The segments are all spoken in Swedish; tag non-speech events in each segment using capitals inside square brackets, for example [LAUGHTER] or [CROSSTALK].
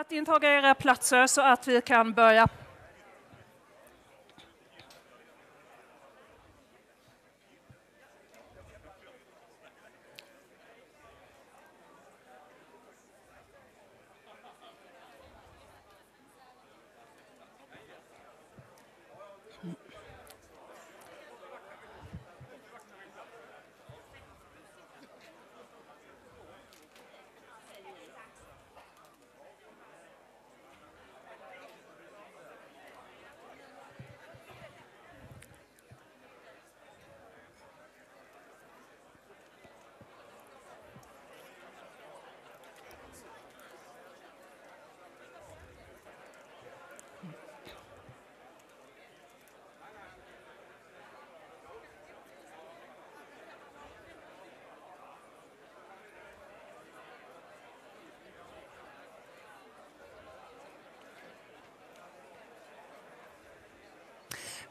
att intaga era platser så att vi kan börja.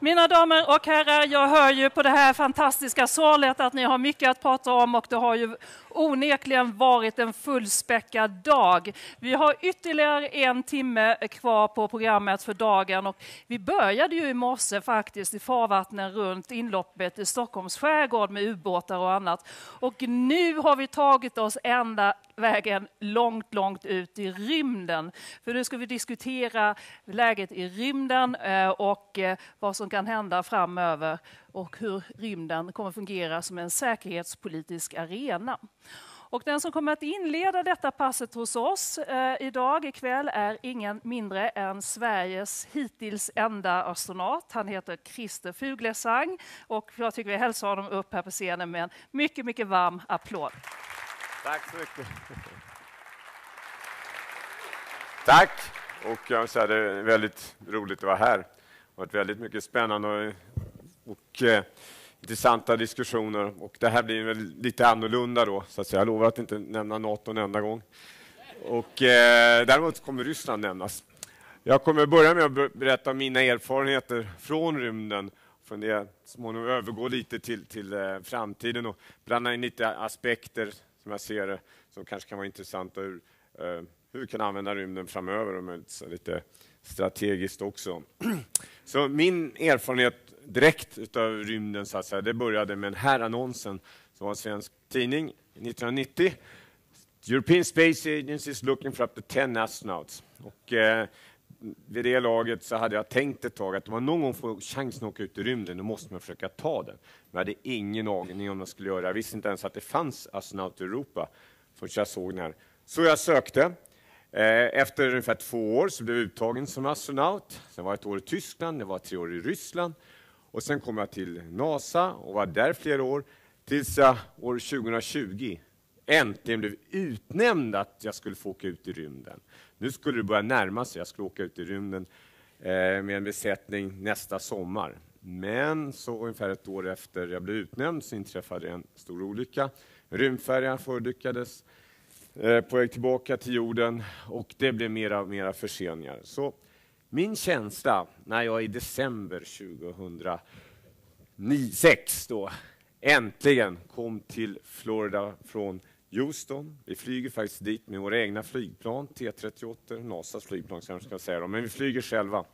Mina damer och herrar, jag hör ju på det här fantastiska salet att ni har mycket att prata om och det har ju onekligen varit en fullspäckad dag. Vi har ytterligare en timme kvar på programmet för dagen och vi började ju i morse faktiskt i farvattnen runt inloppet i Stockholms skärgård med ubåtar och annat. Och nu har vi tagit oss ända vägen långt, långt ut i rymden. För nu ska vi diskutera läget i rymden eh, och eh, vad som kan hända framöver och hur rymden kommer fungera som en säkerhetspolitisk arena. Och den som kommer att inleda detta passet hos oss eh, idag ikväll är ingen mindre än Sveriges hittills enda astronaut. Han heter Christer Fuglesang och jag tycker vi hälsar honom upp här på scenen med en mycket, mycket varm applåd. Tack så mycket. Tack! Och jag säga, det är väldigt roligt att vara här. Det har varit väldigt mycket spännande och, och eh, intressanta diskussioner. Och det här blir väl lite annorlunda då, så att säga. Jag lovar att inte nämna Nato en enda gång. Och, eh, däremot kommer Ryssland nämnas. Jag kommer börja med att berätta om mina erfarenheter från rymden från det småningom övergå lite till, till eh, framtiden och blanda in lite aspekter som jag ser det, som kanske kan vara intressanta ur eh, hur vi kan använda rymden framöver och lite strategiskt också. [CLEARS THROAT] Så min erfarenhet direkt utav rymden, så att säga, det började med den här annonsen som var en svensk tidning 1990. European Space Agency is looking for up to 10 astronauts. Och, eh, vid det laget så hade jag tänkt ett tag att om man någon gång får chansen att åka ut i rymden, då måste man försöka ta den. Men jag hade ingen aning om vad jag skulle göra Jag visste inte ens att det fanns astronauter i Europa förrän jag såg den här. Så jag sökte. Eh, efter ungefär två år så blev jag uttagen som astronaut. Sen var jag ett år i Tyskland, det var tre år i Ryssland. Och sen kom jag till NASA och var där flera år. Tills jag år 2020 äntligen blev utnämnd att jag skulle få åka ut i rymden. Nu skulle det börja närma sig, jag skulle åka ut i rymden eh, med en besättning nästa sommar. Men så ungefär ett år efter jag blev utnämnd så inträffade en stor olycka. Rymdfärjan förolyckades eh, på väg tillbaka till jorden och det blev mera och mera förseningar. Så min känsla när jag i december 2006 då äntligen kom till Florida från Houston. Vi flyger faktiskt dit med våra egna flygplan, T38, NASAs flygplan ska säga, men vi flyger själva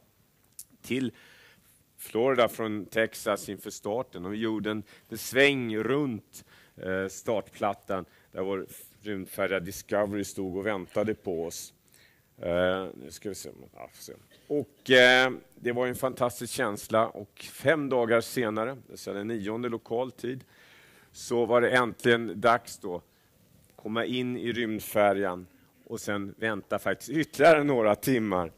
till Florida från Texas inför starten och vi gjorde en, en sväng runt eh, startplattan där vår rymdfärja Discovery stod och väntade på oss. Eh, nu ska vi se. Ja, se. Och, eh, det var en fantastisk känsla och fem dagar senare, alltså den nionde lokal tid, så var det äntligen dags då komma in i rymdfärjan och sen vänta faktiskt ytterligare några timmar.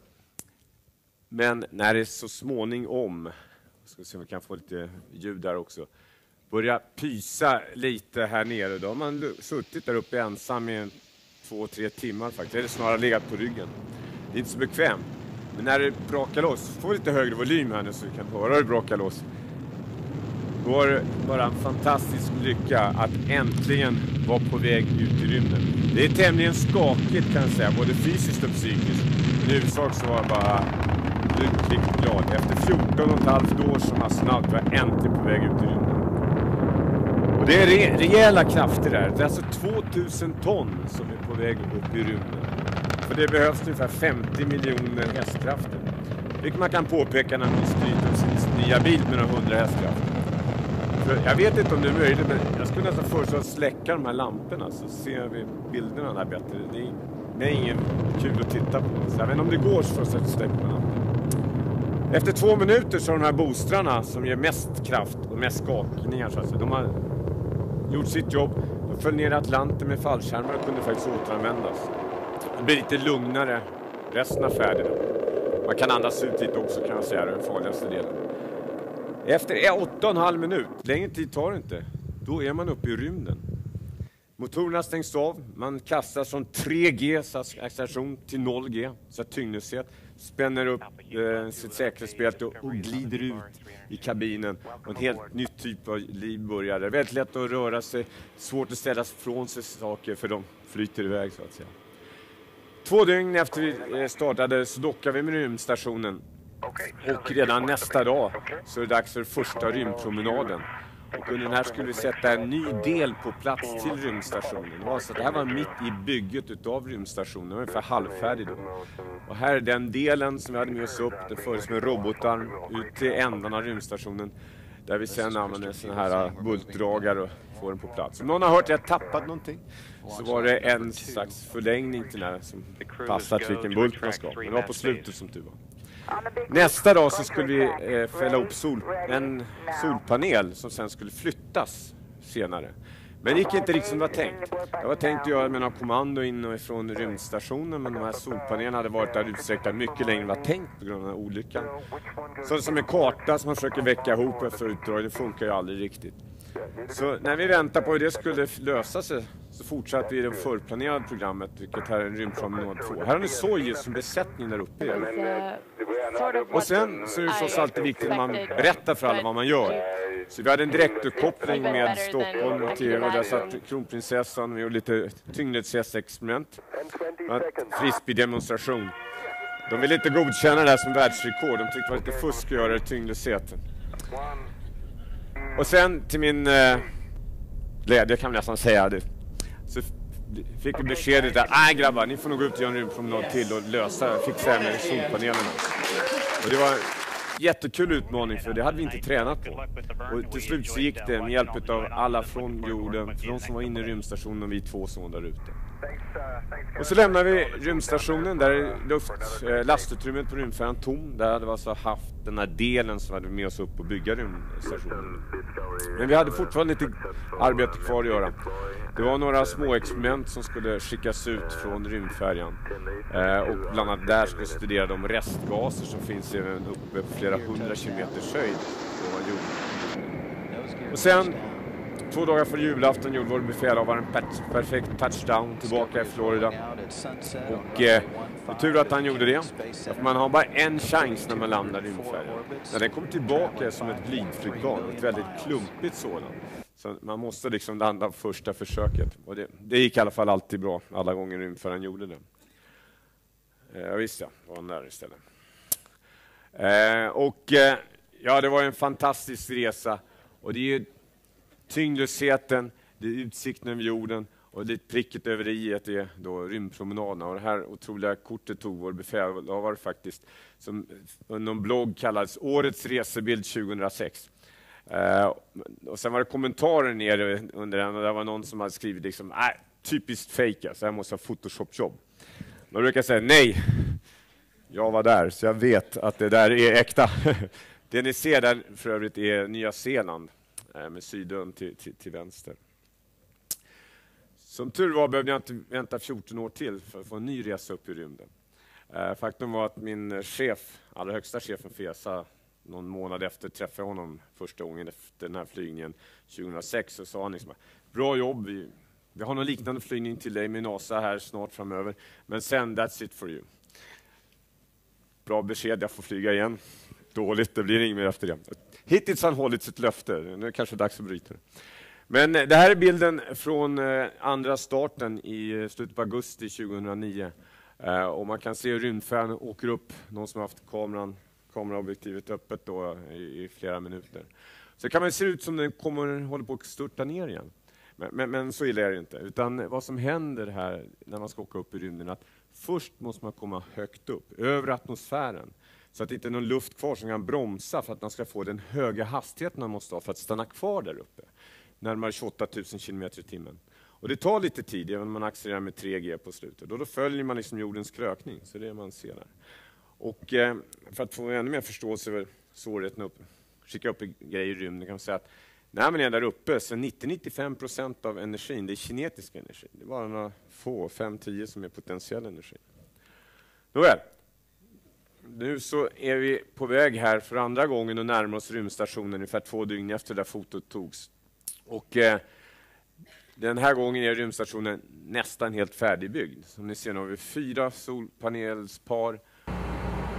Men när det så småningom, ska se om vi kan få lite ljud där också, börjar pysa lite här nere, då har man suttit där uppe ensam i två, tre timmar faktiskt, eller snarare legat på ryggen. Det är inte så bekvämt. Men när det brakar loss, få lite högre volym här nu så vi kan höra hur det brakar loss. Då var det bara en fantastisk lycka att äntligen vara på väg ut i rymden. Det är tämligen skakigt kan jag säga, både fysiskt och psykiskt. Men i huvudsak så var jag bara lyckligt glad. Efter 14 och ett halvt år som astronaut var jag äntligen på väg ut i rymden. Och det är re rejäla krafter där. Det är alltså 2000 ton som är på väg upp i rymden. För det behövs ungefär 50 miljoner hästkrafter. Vilket man kan påpeka när man skryter om sin nya bil med några hundra hästkrafter. För jag vet inte om det är möjligt, men jag skulle nästan föreslå att släcka de här lamporna så ser vi bilderna där bättre. Det är, det är ingen kul att titta på. Så jag vet inte om det går så för att släcka lamporna. Efter två minuter så har de här boostrarna som ger mest kraft och mest skakningar så att säga, de har gjort sitt jobb. De föll ner i Atlanten med fallskärmar och kunde faktiskt återanvändas. Det blir lite lugnare resten av färden. Man kan andas ut lite också kan jag säga, den farligaste delen. Efter åtta och en halv minut, längre tid tar det inte, då är man uppe i rymden. Motorerna stängs av, man kastas från 3G acceleration till 0G, så att tyngdlöshet, spänner upp eh, sitt säkerhetsbälte och, och glider ut i kabinen. Och en helt ny typ av liv börjar. Det är väldigt lätt att röra sig, svårt att ställa från sig saker för de flyter iväg så att säga. Två dygn efter vi eh, startade så dockade vi med rymdstationen. Och redan nästa dag så är det dags för första rymdpromenaden. Och under den här skulle vi sätta en ny del på plats till rymdstationen. Var så det här var mitt i bygget utav rymdstationen, den var ungefär halvfärdig då. Och här är den delen som vi hade med oss upp, det fördes med robotar ut till ändarna av rymdstationen. Där vi sen använder sådana här bultdragare får den på plats. Om någon har hört att jag tappat någonting så var det en slags förlängning till den här som passar till vilken bult man ska. Men det var på slutet som tur var. Nästa dag så skulle vi eh, fälla upp sol, en solpanel som sen skulle flyttas senare. Men det gick inte riktigt som det var tänkt. Jag var tänkt att göra med några kommando in och ifrån rymdstationen men de här solpanelerna hade varit där utsträckta mycket längre än vad tänkt på grund av den här olyckan. Så som en karta som man försöker väcka ihop efter utdrag, det funkar ju aldrig riktigt. Så när vi väntade på hur det skulle lösa sig så fortsatte vi det förplanerade programmet, vilket här är en rymdpromenad 2. Här har ni Soyuz som besättning där uppe. Och sen så är det förstås alltid viktigt att man berättar för alla vad man gör. Så vi hade en direktuppkoppling med Stockholm och TV och där satt kronprinsessan och gjorde lite tyngdledshästexperiment. Frisbee-demonstration. De ville inte godkänna det här som världsrekord. De tyckte det var lite fusk att göra det tyngdlösheten. Och sen till min eh, glädje kan man nästan säga det. Så fick vi beskedet att nej grabbar, ni får nog gå ut och göra en rymdpromenad till och lösa, fixa det med solpanelerna. Och det var en jättekul utmaning för det hade vi inte tränat på. Och till slut så gick det med hjälp av alla från jorden, för de som var inne i rymdstationen och vi två som var där ute. Och så lämnar vi rymdstationen, där är luft, eh, lastutrymmet på rymdfärjan tom. Där hade vi alltså haft den här delen som hade med oss upp och bygga rymdstationen. Men vi hade fortfarande lite arbete kvar att göra. Det var några små experiment som skulle skickas ut från rymdfärjan. Eh, och bland annat där skulle studera de restgaser som finns även uppe på flera hundra kilometers höjd ovan jorden. Och sen Två dagar före julafton gjorde vår befälhavare en perfekt touchdown tillbaka i Florida. Och eh, det är tur att han gjorde det. För man har bara en chans när man landar i rymdfärjan. När den kommer tillbaka som ett glidflygplan, ett väldigt klumpigt sådant. Så man måste liksom landa första försöket. Och det, det gick i alla fall alltid bra, alla gånger rymdfärjan gjorde det. Eh, ja, visst ja, var han där istället. Eh, och eh, ja, det var en fantastisk resa. Och det är ju tyngdlösheten, det är utsikten över jorden och det pricket över i är då rymdpromenaderna. Och det här otroliga kortet tog vår befälhavare faktiskt, som någon blogg kallades Årets resebild 2006. Uh, eh, och sen var det kommentarer nere under den och det var någon som hade skrivit liksom, äh, typiskt fejk, så alltså, här måste ha Photoshop-jobb. Man brukar säga nej, jag var där, så jag vet att det där är äkta. [LAUGHS] det ni ser där för övrigt är Nya Zeeland. Eh, med Sydön till, till, till, vänster. Som tur var behövde jag inte vänta 14 år till för att få en ny resa upp i rymden. Eh, faktum var att min chef, allra högsta chefen för ESA, någon månad efter träffade jag honom första gången efter den här flygningen 2006 och sa han liksom, bra jobb, vi, vi har någon liknande flygning till dig med NASA här snart framöver, men sen that's it for you. Bra besked, jag får flyga igen. Dåligt, det blir inget mer efter det. Hittills har han hållit sitt löfte. Nu är det kanske dags att bryta det. Men eh, det här är bilden från eh, andra starten i eh, slutet på augusti 2009. Och man kan se hur rymdfärjan åker upp, någon som har haft kameran, kameraobjektivet öppet då i, i flera minuter. Så kan man se ut som den kommer, håller på att störta ner igen. Men, men, men, så illa är det inte. Utan vad som händer här när man ska åka upp i rymden är att Först måste man komma högt upp, över atmosfären, så att det inte är någon luft kvar som kan bromsa för att man ska få den höga hastigheten man måste ha för att stanna kvar där uppe. Närmare 28 000 km i timmen. Och det tar lite tid, även om man accelererar med 3G på slutet. Och då följer man liksom jordens krökning, så det är det man ser där. Och eh, för att få ännu mer förståelse för svårigheten att skicka upp grejer i rymden kan man säga att när man är där uppe så 90-95 procent av energin det är kinetisk energi. Det är bara några få, 5-10 som är potentiell energi. Nåväl, nu så är vi på väg här för andra gången och närmar oss rymdstationen ungefär två dygn efter det fotot togs. Och, eh, den här gången är rymdstationen nästan helt färdigbyggd. Som ni ser nu har vi fyra solpanelspar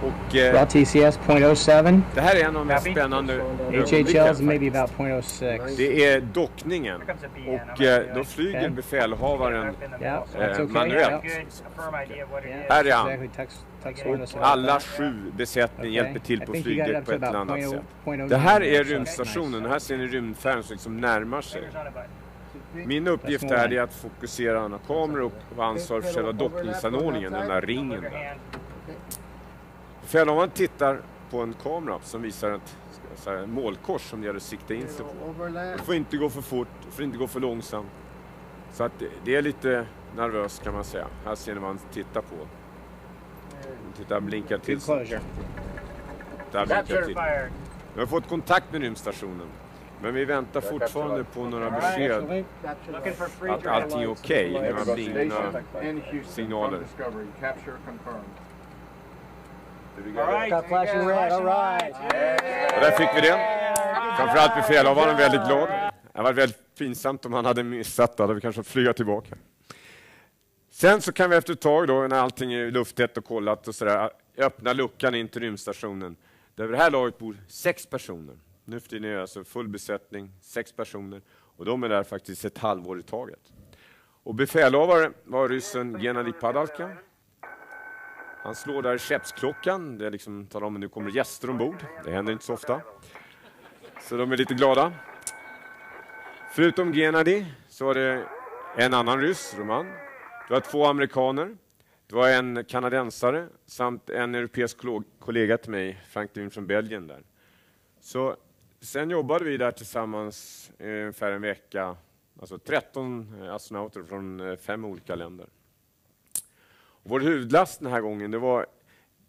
och, eh, TCS 0.07. Det här är en av de mest spännande HHLs maybe about 0.06. Det är dockningen och eh, då flyger befälhavaren eh, manuellt. Här är han. Och 107. alla sju besättning Okay. hjälper till på flyget på ett eller annat 0.0- sätt. 0.09, Det här är rymdstationen. nice. Här ser ni rymdfärden som liksom närmar sig. Min uppgift här är att fokusera alla kameror och vara ansvarig för själva dockningsanordningen, den där ringen. Där. Befälhavaren tittar på en kamera som visar ett säga, målkors som det gäller att sikta in sig på. Det får inte gå för fort, det får inte gå för långsamt. Så att det- det är lite nervöst kan man säga. Här ser ni vad han tittar på. Titta, blinkar till. Good closure. Där blinkar till. Vi har fått kontakt med rymdstationen. Men vi väntar fortfarande på några besked att allting är okej. Några blivna signaler. Got flashing red, all right. Och där fick vi det. Framförallt befälhavaren väldigt glad. Det var väldigt pinsamt om han hade missat. Då hade vi kanske fått flyga tillbaka. Sen så kan vi efter ett tag, då, när allting är lufttätt och kollat, och så där, öppna luckan in till rymdstationen. Där vid det här laget bor sex personer. Nu för tiden är det alltså full besättning, sex personer. Och de är där faktiskt ett halvår i taget. Och befälhavare var ryssen Gennadij Padalka. Han slår där i skeppsklockan. Det liksom talar om att nu kommer gäster ombord. Det händer inte så ofta. Så de är lite glada. Förutom Gennadij så var det en annan ryss, Roman. Det var två amerikaner. Det var en kanadensare samt en europeisk kollega till mig, Frank Dyn från Belgien. Där. Så sen jobbade vi där tillsammans i ungefär en vecka. Alltså 13 eh, astronauter från eh, fem olika länder. Och vår huvudlast den här gången det var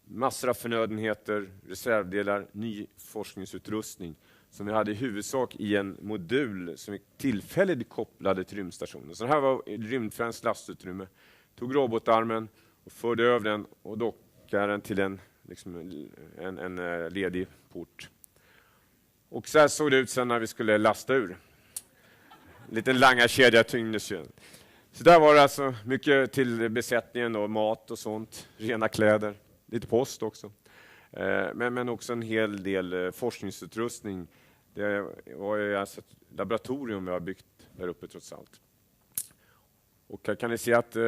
massor av förnödenheter, reservdelar, ny forskningsutrustning som vi hade i huvudsak i en modul som vi tillfälligt kopplade till rymdstationen. Så det här var rymdfärjans lastutrymme. Tog robotarmen och förde över den och dockade den till en, liksom en, en eh, ledig port. Och så här såg det ut sen när vi skulle lasta ur. En liten langarkedja tyngdes ju. Så där var det alltså mycket till besättningen, och mat och sånt, rena kläder, lite post också. Eh, men, men också en hel del eh, forskningsutrustning. Det var ju alltså ett laboratorium vi har byggt där uppe trots allt. Och här kan ni se att eh,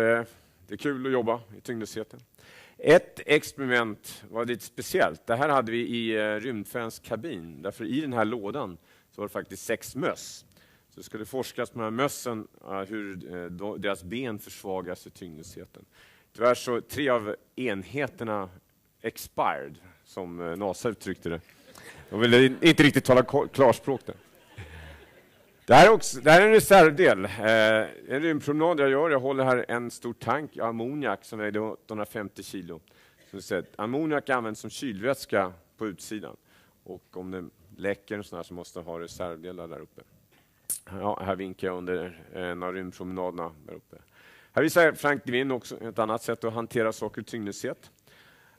det är kul att jobba i tyngdlösheten. Ett experiment var lite speciellt. Det här hade vi i eh, kabin. Därför i den här lådan så var det faktiskt sex möss. Så det skulle forskas på de här mössen, eh, hur eh, deras ben försvagas i tyngdlösheten. Tyvärr så tre av enheterna expired, som eh, NASA uttryckte det. De ville inte riktigt tala klarspråk där. Det här är, också, det här är en reservdel. Eh, en rymdpromenad jag gör, jag håller här en stor tank ammoniak som vägde 850 kilo. Som ammoniak används som kylvätska på utsidan. Och om det läcker och sådär så måste man ha reservdelar där uppe. Ja, här vinkar jag under eh, en av rymdpromenaderna där uppe. Här visar Frank Devin också ett annat sätt att hantera saker och tyngdlöshet.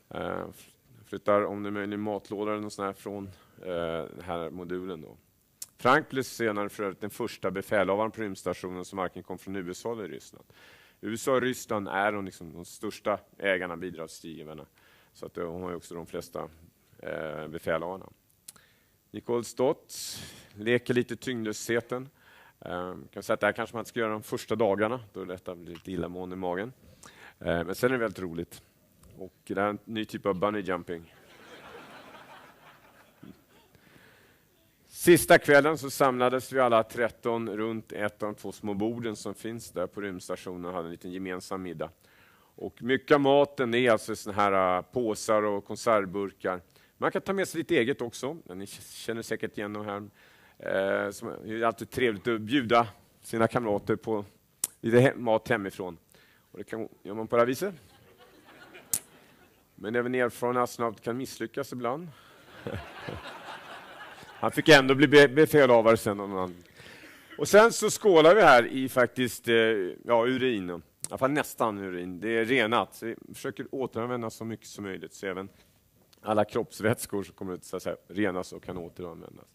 Eh, flyttar om det är möjligt matlådor eller något sånt här från Eh, den här modulen. Då. Frank blev senare för den första befälhavaren på rymdstationen som varken kom från USA eller Ryssland. USA och Ryssland är de, liksom, de största ägarna, bidragsgivarna. Så att eh, de har också de flesta eh, befälhavarna. Nicole Stott leker lite tyngdlösheten. Eh, kan säga att det här kanske man inte ska göra de första dagarna, då detta det lite illamående i magen. Eh, men sen är det väldigt roligt. Och det här är en ny typ av bunny jumping. Sista kvällen så samlades vi alla 13 runt ett av de två små borden som finns där på rymdstationen och hade en liten gemensam middag. Och mycket av maten är alltså såna här äh, påsar och konservburkar. Man kan ta med sig lite eget också. Ni känner säkert igen de här. Äh, det är alltid trevligt att bjuda sina kamrater på lite mat hemifrån. Och det kan, gör man på det här viset. Men även erfarna snabbt kan misslyckas ibland. [LAUGHS] Han fick ändå bli befälhavare sen. Någon Och sen så skålar vi här i faktiskt eh, ja, urin, i alla fall nästan urin. Det är renat. Så vi försöker återanvända så mycket som möjligt, så även alla kroppsvätskor som kommer ut så att säga, renas och kan återanvändas.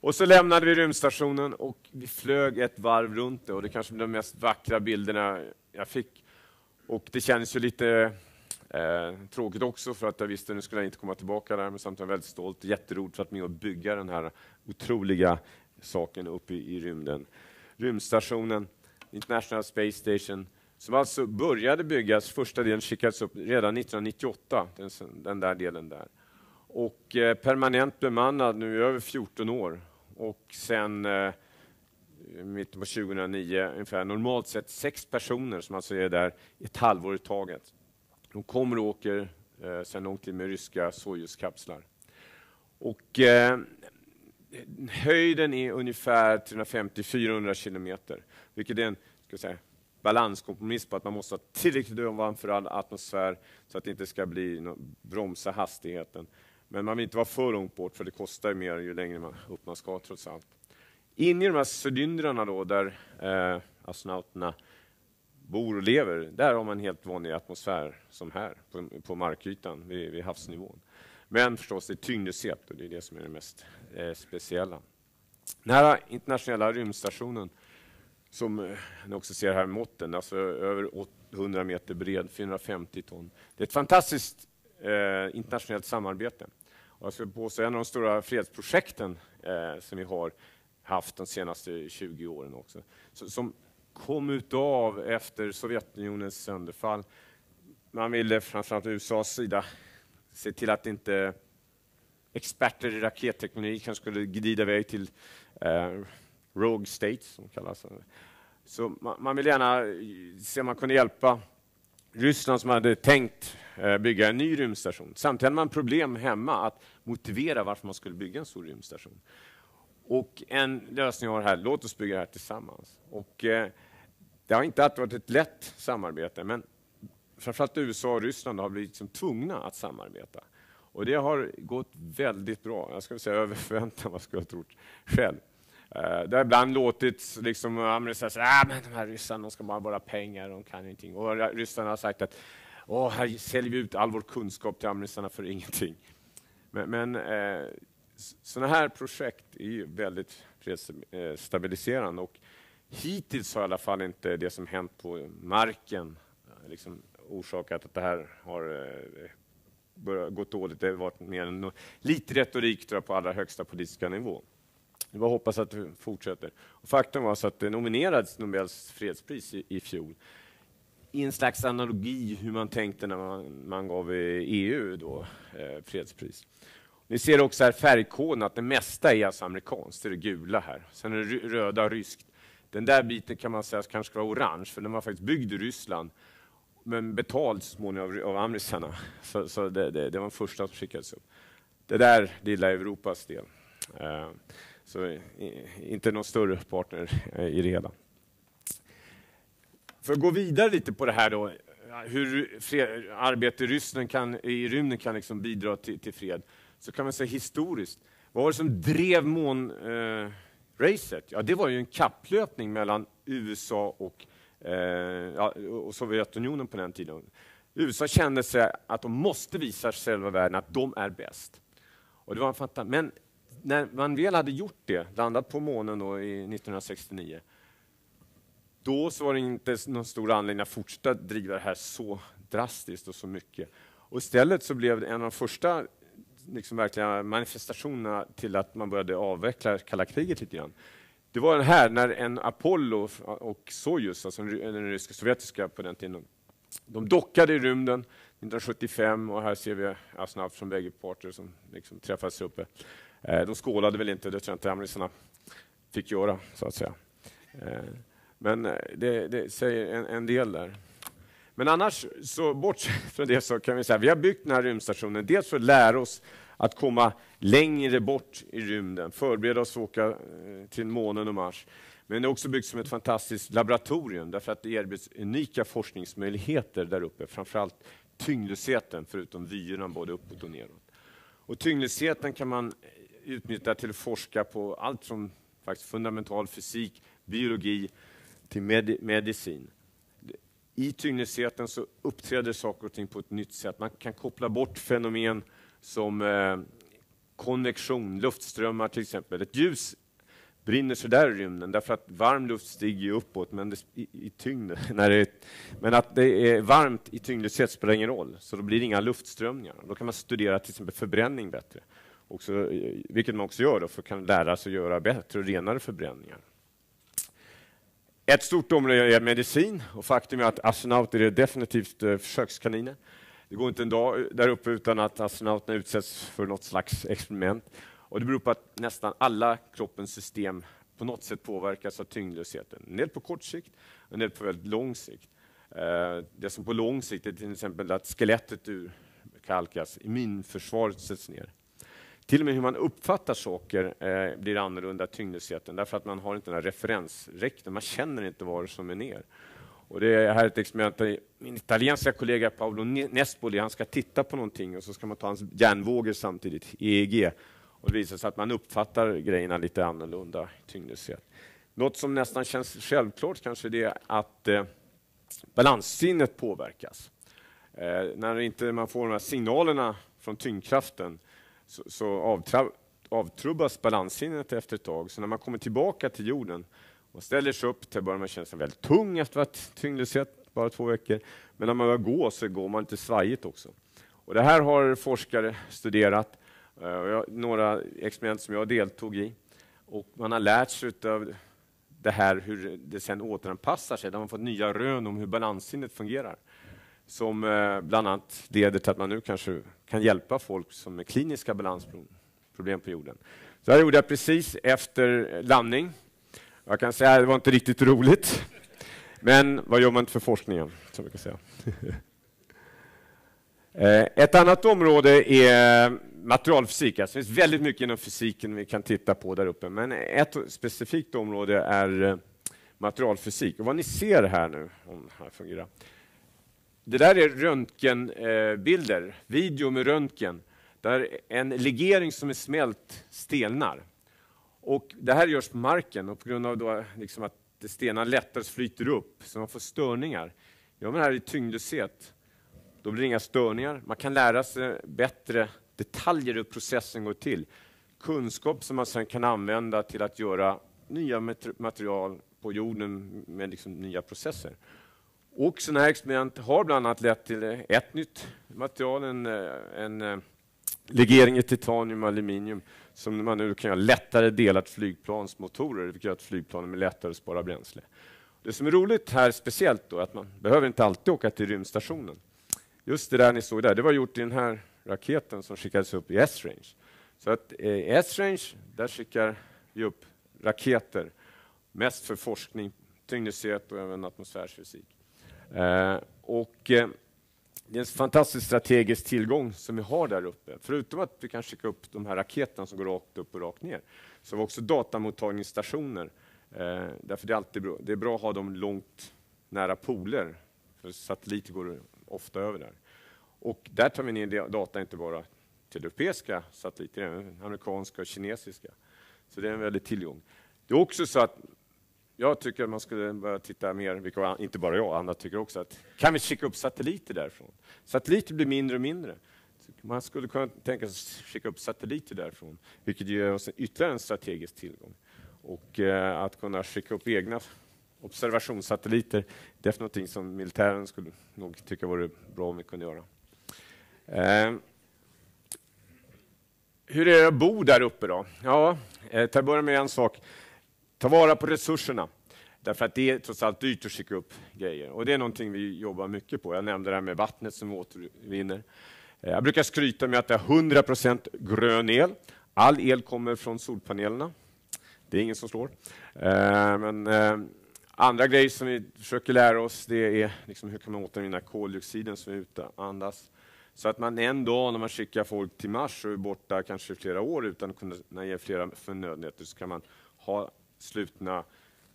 Och så lämnade vi rymdstationen och vi flög ett varv runt det och det kanske blev de mest vackra bilderna jag fick. Och det kändes ju lite eh, tråkigt också för att jag visste att nu skulle jag inte komma tillbaka där, men samtidigt väldigt stolt. Jätteroligt för att med och bygga den här otroliga saken uppe i, i rymden. Rymdstationen, International Space Station, som alltså började byggas, första delen skickades upp redan 1998, den, den där delen där. Och eh, permanent bemannad nu i över 14 år. Och sen eh, mitten på 2009 ungefär normalt sett sex personer som alltså är där ett halvår i taget. De kommer och åker eh, sedan lång tid med ryska Sojuskapslar. Och, eh, höjden är ungefär 350-400 kilometer, vilket är en ska säga, balanskompromiss på att man måste ha tillräckligt ovanför all atmosfär så att det inte ska bli no bromsa hastigheten. Men man vill inte vara för långt bort, för det kostar mer ju längre man, upp man ska trots allt. In i de här cylindrarna då, där eh, astronauterna bor och lever, där har man en helt vanlig atmosfär som här, på, på markytan vid, vid havsnivån. Men förstås, det är tyngdlöshet och det är det som är det mest eh, speciella. Den här internationella rymdstationen, som eh, ni också ser här måtten, alltså över 100 meter bred, 450 ton. Det är ett fantastiskt eh, internationellt samarbete. Och jag skulle påstå en av de stora fredsprojekten eh, som vi har haft de senaste 20 åren också. Så, som kom utav efter Sovjetunionens sönderfall. Man ville framförallt USAs sida se till att inte experter i raketteknik kanske skulle glida iväg till eh, Rogue States, som kallas. Så man, man ville gärna eh, se om man kunde hjälpa Ryssland som hade tänkt eh, bygga en ny rymdstation. Samtidigt hade man problem hemma att motivera varför man skulle bygga en stor rymdstation. Och en lösning var här, låt oss bygga det här tillsammans. Och, eh, det har inte alltid varit ett lätt samarbete, men framförallt USA och Ryssland har blivit liksom tvungna att samarbeta. Och det har gått väldigt bra. Jag skulle säga över förväntan, vad skulle jag trott själv. Eh, det har ibland låtit liksom, amerikaner säga att ah, de här ryssarna de ska bara vara pengar, de kan ingenting. Och ryssarna har sagt att Åh, här säljer vi ut all vår kunskap till amerikanerna för ingenting. Men, men eh, sådana här projekt är väldigt fredsstabiliserande. Eh, och hittills har i alla fall inte det som hänt på marken eh, liksom orsakat att det här har eh, gått dåligt. Det har varit mer än lite retorik tror jag, på allra högsta politiska nivå. Vi bara hoppas att det fortsätter. Och faktum var så att det nominerades Nobels fredspris i, i fjol i en slags analogi hur man tänkte när man, man gav EU då, eh, fredspris. Ni ser också här färgkoden att det mesta är alltså amerikanskt, det är det gula här. Sen är det röda ryskt. Den där biten kan man säga kanske ska vara orange, för den var faktiskt byggd i Ryssland men betald så småningom av, av amerikanerna. [LAUGHS] Så, så det, det, det, var den första som skickades upp. Det där lilla Europas del. Uh, så inte någon större partner eh, i det hela. För att gå vidare lite på det här då, hur fred, arbete i, Ryssland kan, i rymden kan liksom bidra till, till, fred, så kan man säga historiskt. Vad var det som drev mån... Eh, Racet, ja, det var ju en kapplöpning mellan USA och, eh, ja, och Sovjetunionen på den tiden. USA kände sig att de måste visa själva världen att de är bäst. Och det var en Men när man väl hade gjort det, landat på månen då i 1969, då så var det inte någon stor anledning att fortsätta driva det här så drastiskt och så mycket. Och istället så blev det en av de första liksom verkliga manifestationerna till att man började avveckla kalla kriget lite grann. Det var den här, när en Apollo och Sojus, alltså den ryska sovjetiska på den tiden, de dockade i rymden 1975 och här ser vi astronauter från bägge parter som liksom träffades uppe. Eh, de skålade väl inte, det tror jag inte amerikanerna fick göra, så att säga. Eh, men eh, det, det säger en, en, del där. Men annars, så bortsett [LAUGHS] från det, så kan vi säga vi har byggt den här rymdstationen dels för att lära oss att komma längre bort i rymden, förbereda oss för att åka eh, till månen och Mars. Men det är också byggt som ett fantastiskt laboratorium därför att det erbjuds unika forskningsmöjligheter där uppe, framförallt tyngdlösheten förutom vyerna både uppåt och neråt. Och tyngdlösheten kan man eh, utnyttja till att forska på allt från faktiskt fundamental fysik, biologi till med medicin. I tyngdlösheten så uppträder saker och ting på ett nytt sätt. Man kan koppla bort fenomen som eh, konvektion, luftströmmar till exempel. Ett ljus brinner sådär i rymden därför att varm luft stiger uppåt men det, i, i tyngd, [LAUGHS] när det, men att det är varmt i tyngdlöshet spelar ingen roll, så då blir det inga luftströmningar. Då kan man studera till exempel förbränning bättre, också, eh, vilket man också gör då, för att kan lära sig göra bättre och renare förbränningar. Ett stort område är medicin och faktum är att astronauter är definitivt eh, försökskaniner. Det går inte en dag eh, där uppe utan att astronauterna utsätts för något slags experiment. Och det beror på att nästan alla kroppens system på något sätt påverkas av tyngdlösheten. En del på kort sikt, en del på väldigt lång sikt. Eh, det som på lång sikt är till exempel att skelettet urkalkas, immunförsvaret sätts ner. Till och med hur man uppfattar saker eh, blir annorlunda tyngdlösheten därför att man har inte den här referensräkten, man känner inte vad som är ner. Och det är här ett experiment min italienska kollega Paolo Nespoli, han ska titta på någonting och så ska man ta hans hjärnvågor samtidigt, EEG. Och det visar sig att man uppfattar grejerna lite annorlunda tyngdlöshet. Något som nästan känns självklart kanske det är att eh, balanssinnet påverkas. Eh, när inte man får de här signalerna från tyngdkraften så, så avtrubbas balanssinnet efter ett tag. Så när man kommer tillbaka till jorden och ställer sig upp till börjar man känna sig väldigt tung efter att ha varit tyngdlöshet bara två veckor. Men när man börjar gå så går man lite svajigt också. Och det här har forskare studerat. Eh, jag, några experiment som jag deltog i. Och man har lärt sig av det här hur det sen återanpassar sig. Där man har fått nya rön om hur balanssinnet fungerar. Som eh, bland annat leder till att man nu kanske kan hjälpa folk som är kliniska balansproblem på jorden. Så här gjorde jag precis efter landning. Jag kan säga att det var inte riktigt roligt. Men vad gör man inte för forskningen? Som jag kan säga. [LAUGHS] Eh, ett annat område är materialfysik. Alltså det finns väldigt mycket inom fysiken vi kan titta på där uppe. Men ett specifikt område är eh, materialfysik. Och vad ni ser här nu, om det här fungerar. Det där är röntgenbilder, video med röntgen, där en legering som är smält stelnar. Och det här görs på marken och på grund av då, liksom att stenar lättare flyter upp, så man får störningar. Gör man det här i tyngdlöshet, då blir det inga störningar. Man kan lära sig bättre detaljer hur processen går till. Kunskap som man sedan kan använda till att göra nya material på jorden med liksom nya processer. Och sådana här experiment har bland annat lett till eh, ett nytt material, en, eh, en eh, legering i titanium och aluminium som man nu kan göra lättare delat flygplansmotorer, vilket gör att flygplanen är lättare att spara bränsle. Det som är roligt här speciellt då, är att man behöver inte alltid åka till rymdstationen. Just det där ni såg där, det var gjort i den här raketen som skickades upp i S-range. Så att i S-range, där skickar vi upp raketer, mest för forskning, tyngdlöshet och även atmosfärsfysik. Eh, och eh, det är en fantastisk strategisk tillgång som vi har där uppe. Förutom att vi kan skicka upp de här raketerna som går rakt upp och rakt ner, så har vi också datamottagningsstationer. Eh, därför det är alltid bra. Det är bra att ha dem långt nära poler, för satelliter går ofta över där. Och där tar vi ner data inte bara till europeiska satelliter, även amerikanska och kinesiska. Så det är en väldig tillgång. Det är också så att jag tycker att man skulle börja titta mer, vilket inte bara jag, andra tycker också, att kan vi skicka upp satelliter därifrån? Satelliter blir mindre och mindre. Man skulle kunna tänka sig att skicka upp satelliter därifrån, vilket ger oss ytterligare en strategisk tillgång. Och eh, att kunna skicka upp egna observationssatelliter, det är något som militären skulle nog tycka vore bra om vi kunde göra. Eh, hur är det att bo där uppe då? Ja, eh, till att börja med en sak. Ta vara på resurserna. Därför att det är trots allt dyrt att skicka upp grejer. Och det är någonting vi jobbar mycket på. Jag nämnde det här med vattnet som vi återvinner. Eh, jag brukar skryta med att det är 100% grön el. All el kommer från solpanelerna. Det är ingen som slår. Eh, men eh, Andra grejer som vi försöker lära oss det är liksom hur kan man återvinna koldioxiden som vi utandas. Så att man en dag när man skickar folk till Mars och är borta kanske flera år utan att kunna ge flera förnödenheter så kan man ha slutna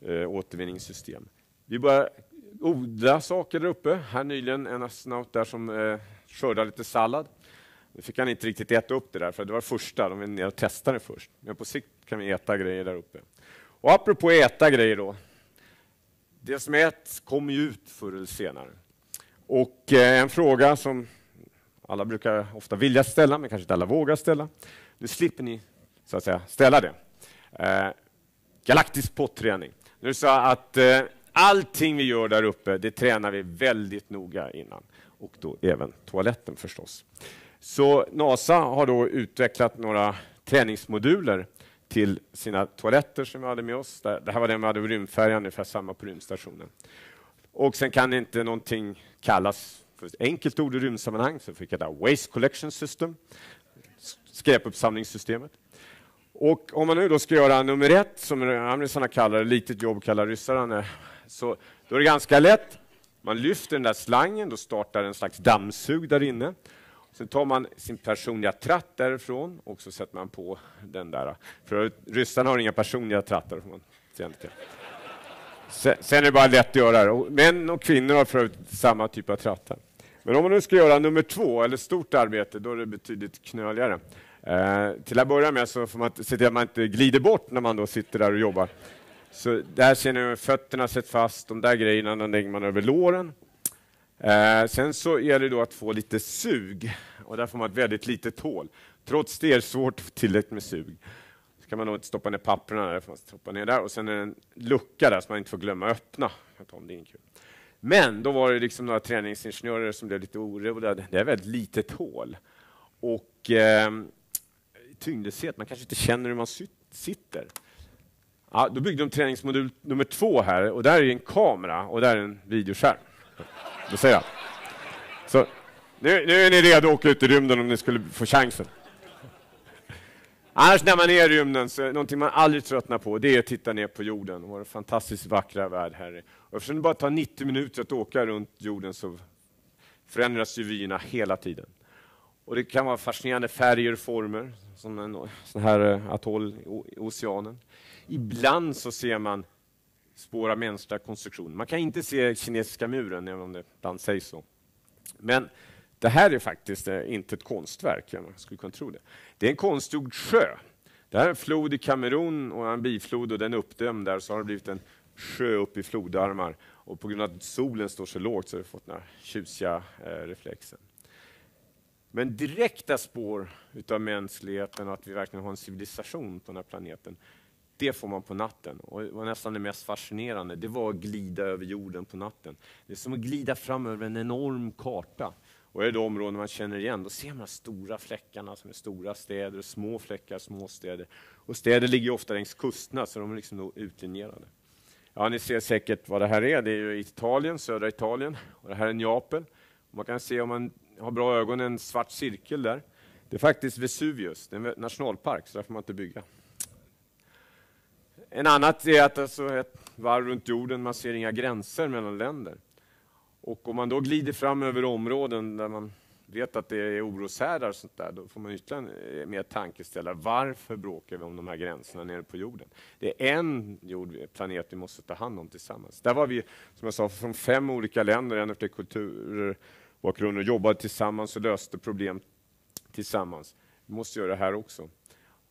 eh, återvinningssystem. Vi börjar odla saker där uppe. Här nyligen en astronaut där som eh, skördade lite sallad. Nu fick han inte riktigt äta upp det där, för det var första. De ville ner och testa det först. Men på sikt kan vi äta grejer där uppe. Och apropå äta grejer då. Det som äts kommer ju ut förr eller senare. Och eh, en fråga som alla brukar ofta vilja ställa, men kanske inte alla vågar ställa. Nu slipper ni så att säga, ställa det. Eh, galaktisk potträning. Nu sa att eh, allting vi gör där uppe, det tränar vi väldigt noga innan. Och då även toaletten förstås. Så NASA har då utvecklat några träningsmoduler till sina toaletter som vi hade med oss. Det här var den vi hade på rymdfärjan, ungefär samma på rymdstationen. Och sen kan inte någonting kallas för ett enkelt ord i rymdsammanhang, så fick jag det Waste Collection System, skräpuppsamlingssystemet. Och om man nu då ska göra nummer ett, som amerikanerna kallar det, litet jobb kallar ryssarna så då är det ganska lätt. Man lyfter den där slangen, då startar en slags dammsug där inne. Sen tar man sin personliga tratt därifrån och så sätter man på den där. För ryssarna har inga personliga trattar. Sen, sen är det bara lätt att göra det. Män och kvinnor har för samma typ av trattar. Men om man nu ska göra nummer två, eller stort arbete, då är det betydligt knöligare. Eh, till att börja med så får man se till att man inte glider bort när man då sitter där och jobbar. Så där ser ni fötterna sätter fast, de där grejerna de lägger man över låren. Eh, sen så gäller det då att få lite sug och där får man ett väldigt litet hål. Trots det är det svårt att få tillräckligt med sug. Så kan man då inte stoppa ner papperna där, får man stoppa ner där och sen är det en lucka där som man inte får glömma öppna. Det är kul. Men då var det liksom några träningsingenjörer som blev lite oroliga. Det är ett väldigt litet hål. Och eh, tyngdlöshet, man kanske inte känner hur man sitter. Ja, då byggde de träningsmodul nummer två här och där är en kamera och där är en videoskärm. Då säger jag. Så, nu, nu är ni redo att åka ut i rymden om ni skulle få chansen. Annars när man är i rymden, så är någonting man aldrig tröttnar på, det är att titta ner på jorden. Vår fantastiskt vackra värld här. Och eftersom det bara tar 90 minuter att åka runt jorden så förändras ju vyerna hela tiden. Och det kan vara fascinerande färger och former, som en eh, sån här eh, atoll i oceanen. Ibland så ser man spår av mänskliga konstruktioner. Man kan inte se kinesiska muren, även om det ibland sägs så. Men det här är faktiskt eh, inte ett konstverk, man skulle kunna tro det. Det är en konstgjord sjö. Det här är en flod i Kamerun och en biflod och den är uppdämd där, så har det blivit en sjö upp i flodarmar. Och på grund av att solen står så lågt så har det fått den här tjusiga eh, reflexen. Men direkta spår utav mänskligheten och att vi verkligen har en civilisation på den här planeten, det får man på natten. Och det var nästan det mest fascinerande, det var att glida över jorden på natten. Det är som att glida fram över en enorm karta. Och är det områden man känner igen, då ser man de stora fläckarna som är stora städer, och små fläckar, små städer. Och städer ligger ofta längs kusterna, så de är liksom utlinjerade. Ja, ni ser säkert vad det här är. Det är ju Italien, södra Italien. Och det här är Neapel. Man kan se om man har bra ögon en svart cirkel där. Det är faktiskt Vesuvius, det är en nationalpark, så där får man inte bygga. En annat är att alltså ett varv runt jorden, man ser inga gränser mellan länder. Och om man då glider fram över områden där man vet att det är oroshärdar och sånt där, då får man ytterligare mer tankeställare. Varför bråkar vi om de här gränserna nere på jorden? Det är en jord, planet vi måste ta hand om tillsammans. Där var vi, som jag sa, från fem olika länder, en efter kulturer, bakgrund och jobbade tillsammans och löste problem tillsammans. Vi måste göra det här också.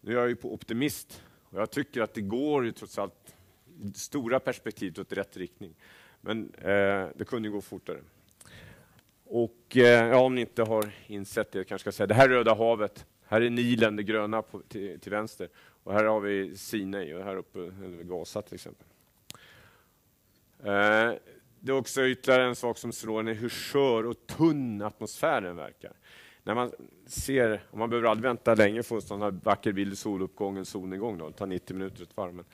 Nu är jag ju på optimist och jag tycker att det går ju trots allt stora perspektivet åt rätt riktning. Men eh, det kunde gå fortare. Och eh, ja, om ni inte har insett det, jag kanske ska säga det här är Röda havet. Här är Nilen, det gröna på, till, till, vänster. Och här har vi Sinai och här uppe Gaza till exempel. Eh, det är också ytterligare en sak som slår en hur skör och tunn atmosfären verkar. När man ser, och man behöver aldrig vänta länge för att få en vacker bild i soluppgången, solnedgång, då, det tar 90 minuter ett varv.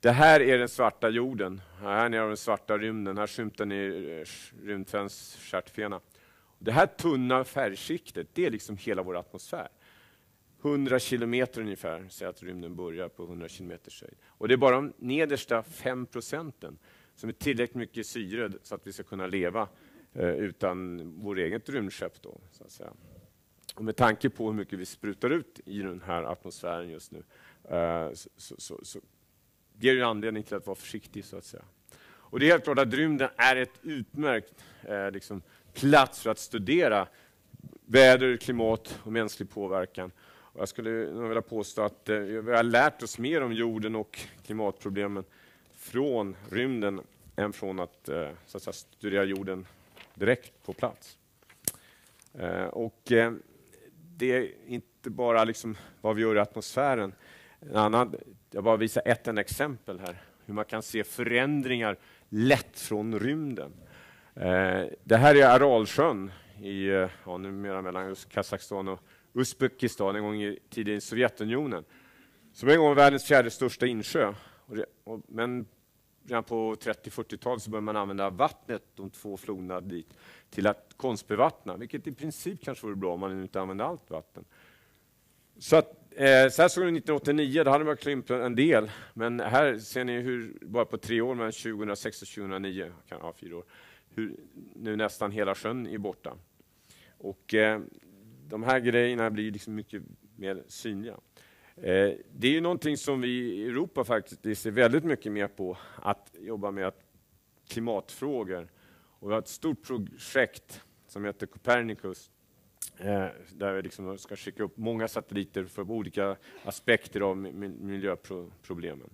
Det här är den svarta jorden. Här nere har den svarta rymden. Här skymtar ni eh, rymdfens stjärtfena. Det här tunna färgskiktet, det är liksom hela vår atmosfär. 100 kilometer ungefär, säger att rymden börjar på 100 kilometers höjd. Och det är bara de nedersta 5 procenten som är tillräckligt mycket syre så att vi ska kunna leva eh, utan vår eget rymdskepp. Då, så att säga. Och med tanke på hur mycket vi sprutar ut i den här atmosfären just nu eh, så, så, så, så ger det anledning till att vara försiktig. så att säga. Och det är helt klart att rymden är ett utmärkt eh, liksom, plats för att studera väder, klimat och mänsklig påverkan. Och jag skulle vilja påstå att eh, vi har lärt oss mer om jorden och klimatproblemen från rymden än från att, eh, så att säga, studera jorden direkt på plats. Eh, och eh, det är inte bara liksom vad vi gör i atmosfären. En annan, jag bara visar ett enda exempel här, hur man kan se förändringar lätt från rymden. Det här är Aralsjön i, ja, numera mellan Kazakstan och Uzbekistan, en gång i tiden i Sovjetunionen, som en gång var världens fjärde största insjö. Men redan på 30-40-talet så började man använda vattnet, de två floderna dit, till att konstbevattna, vilket i princip kanske vore bra om man inte använde allt vatten. Så, att, eh, så här såg det 1989, då hade man krympt en del, men här ser ni hur bara på tre år, mellan 2006 och 2009, ja, fyra år, hur nu nästan hela sjön är borta. Och eh, de här grejerna blir liksom mycket mer synliga. Eh, det är ju någonting som vi i Europa faktiskt ser väldigt mycket mer på, att jobba med klimatfrågor. Och vi har ett stort projekt som heter Copernicus, eh, där vi liksom ska skicka upp många satelliter för olika aspekter av miljöproblemen.